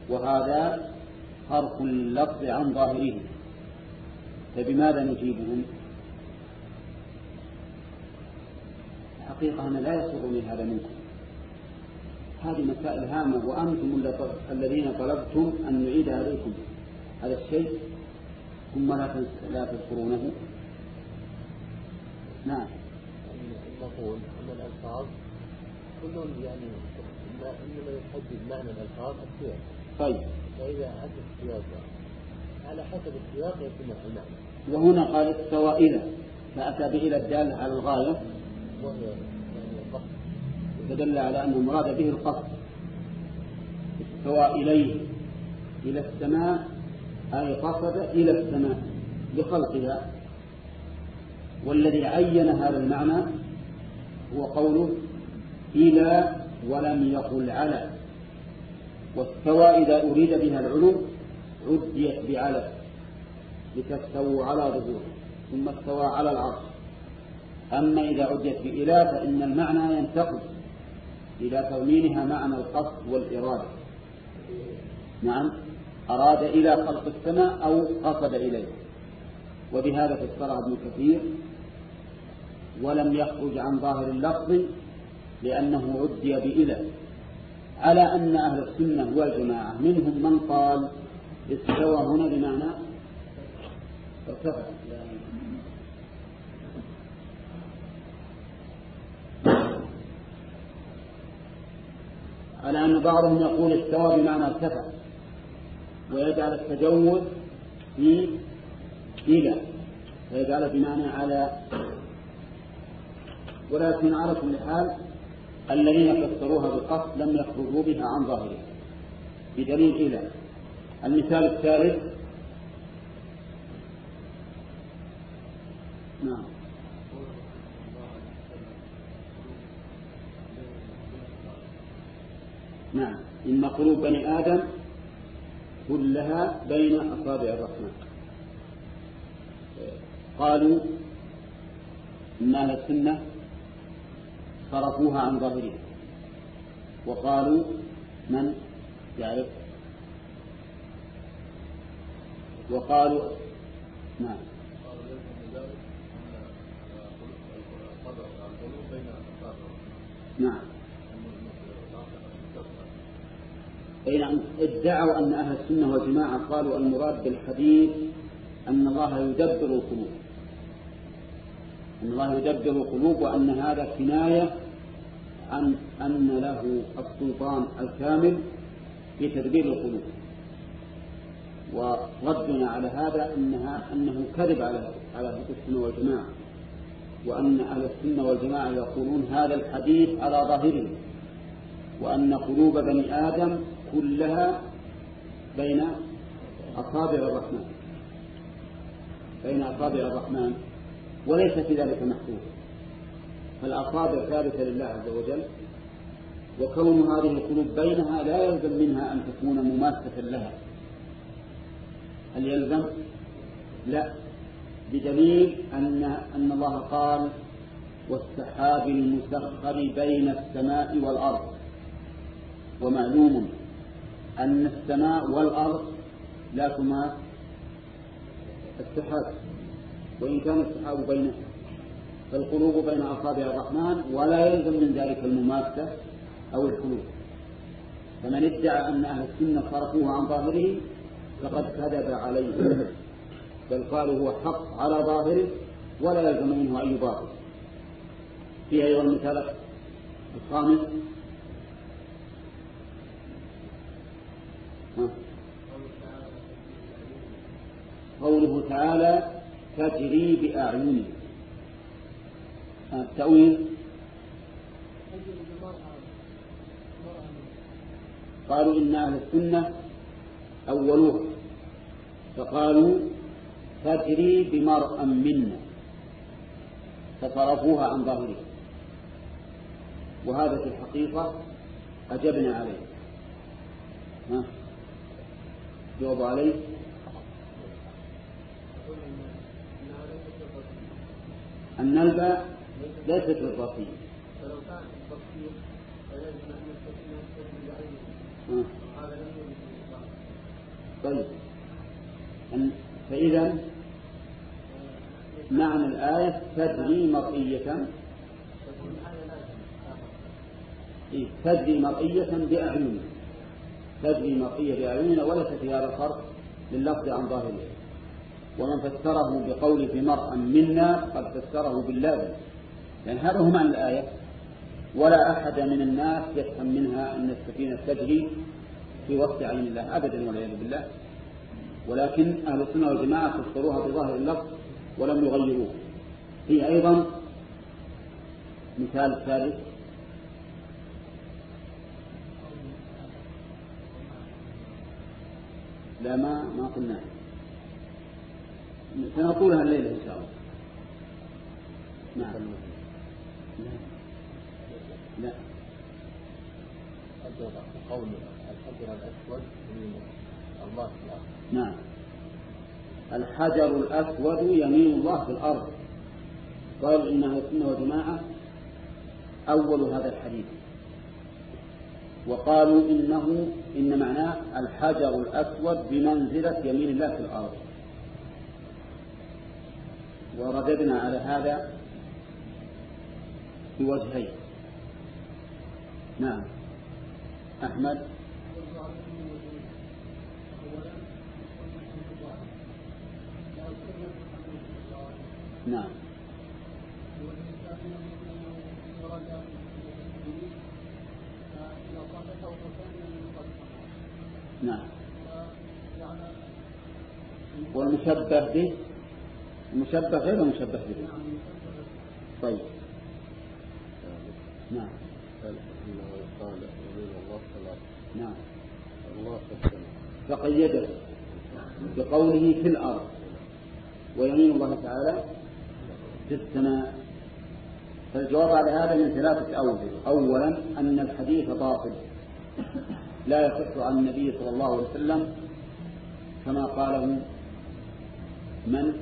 وهذا حرف اللفظ عن ظاهره فبماذا نجيبهم؟ الحقيقة أنا لا يسرني هذا منكم. هذه مسائل هامة وأنتم الذين طلبتم أن نعيد عليكم هذا الشيء. ثم لا تذكرونه. نعم. نقول أن الألفاظ كلهم يعني إنما يحدد معنى الألفاظ السياق. طيب. فإذا أتى السياق على حسب السياق يكون المعنى وهنا قال استوى إلى فأتى بإلى الدالة على الغاية. فدل على أن المراد به القصد. استوى إليه إلى السماء أي قصد إلى السماء بخلقها. والذي عين هذا المعنى هو قوله إلى ولم يقل على. واستوى إذا أريد بها العلو عديت بعلى لتستووا على ظهوره ثم استوى على العرش. أما إذا عديت بإله فإن المعنى ينتقل إلى تضمينها معنى القصد والإرادة. نعم أراد إلى خلق السماء أو قصد إليه. وبهذا فسرها ابن كثير ولم يخرج عن ظاهر اللفظ لأنه عدي بإله. على أن أهل السنة والجماعة منهم من قال استوى هنا بمعنى ارتفع. على أن بعضهم يقول استوى بمعنى ارتفع ويجعل التجوز في إلى فيجعل بمعنى على ولكن على كل حال الذين فسروها بالقصد لم يخرجوا بها عن ظاهرها. بدليل إلى المثال الثالث. نعم. نعم. إن قلوب بني آدم كلها بين أصابع الرحمن. قالوا أهل السنة صرفوها عن ظاهرها وقالوا من؟ يعرف. وقالوا نعم. نعم. أي نعم. ادعوا أن أهل السنة والجماعة قالوا المراد بالحديث أن الله يدبر القلوب. أن الله يدبر القلوب وأن هذا كناية عن أن له السلطان الكامل في تدبير القلوب. وردنا على هذا أنها أنه كذب على على أهل السنة والجماعة وأن أهل السنة والجماعة يقولون هذا الحديث على ظاهره وأن قلوب بني آدم كلها بين أصابع الرحمن بين أصابع الرحمن. وليس في ذلك محدود فالأصابع ثابتة لله عز وجل وكون هذه القلوب بينها لا يلزم منها أن تكون مماثلة لها. هل يلزم؟ لا. بدليل أن أن الله قال والسحاب المسخر بين السماء والأرض. ومعلوم أن السماء والأرض لا تماس السحاب. وإن كان السحاب بينه فالقلوب بين أصابع الرحمن ولا يلزم من ذلك المماسة أو الخلود فمن ادعى أن أهل السنة صرفوه عن ظاهره فقد كذب عليه. بل قالوا هو حق على ظاهره ولا يلزم منه أي باطل في أيضا المثال الخامس. قوله تعالى تجري بأعيننا التأويل قالوا إن أهل السنة أولوها. فقالوا تجري بمرأ منا. فصرفوها عن ظاهرها وهذا في الحقيقة أجبنا عليه. ها؟ جواب عليه. الباء ليست للرصيد فلو كان التصديق فلازم أن التصديق بعينه هذا لم طيب فإذا معنى الآية تدري مرئية. إيه تجري مرئية بأعيننا. تجري مرئية بأعيننا وليس في هذا الفرق لللفظ عن ظاهره. ومن فسره بقول في مرأى منا قد فسره باللازم لأن هذا هو معنى الآية. ولا أحد من الناس يفهم منها أن السفينة تجري في وسط عين الله. أبدا والعياذ بالله. ولكن أهل السنة والجماعة فسروها بظاهر اللفظ ولم يغيروه. في أيضا مثال ثالث. لا ما ما قلنا سنقولها الليلة إن شاء الله. نعم. لا. لا قول الحجر الأسود الله في الأرض نعم. الحجر الأسود يمين الله في الأرض. قال إنها السنة وجماعة. أول هذا الحديث. وقالوا إنه إن معناه الحجر الأسود بمنزلة يمين الله في الأرض. ورددنا على هذا بوجهين. نعم. أحمد. نعم. نعم. والمشبه به المشبه غير المشبه به. طيب. نعم. الله نعم. فقيده بقوله في الأرض. ويمين الله تعالى في السماء. فالجواب على هذا من ثلاثة أوجه. أولا أن الحديث باطل. لا يصح عن النبي صلى الله عليه وسلم كما قاله من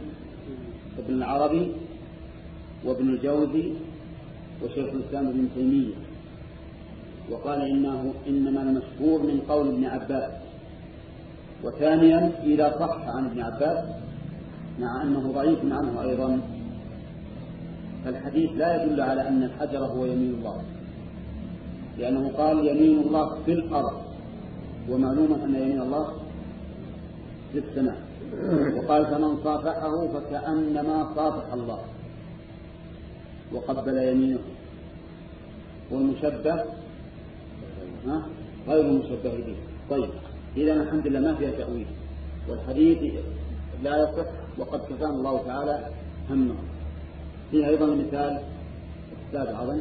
ابن العربي وابن الجوزي وشيخ الإسلام ابن تيمية. وقال إنه إنما المشهور من قول ابن عباس. وثانيا إذا صح عن ابن عباس مع أنه ضعيف عنه أيضا فالحديث لا يدل على أن الحجر هو يمين الله. لأنه قال يمين الله في الأرض ومعلوم أن يمين الله في السماء. وقال فمن صافحه فكأنما صافح الله وقبل يمينه والمشبه غير المشبه به. طيب إذا الحمد لله ما فيها تأويل. والحديث لا يصح وقد كفانا الله تعالى همه. فيه أيضا مثال أستاذ عظم.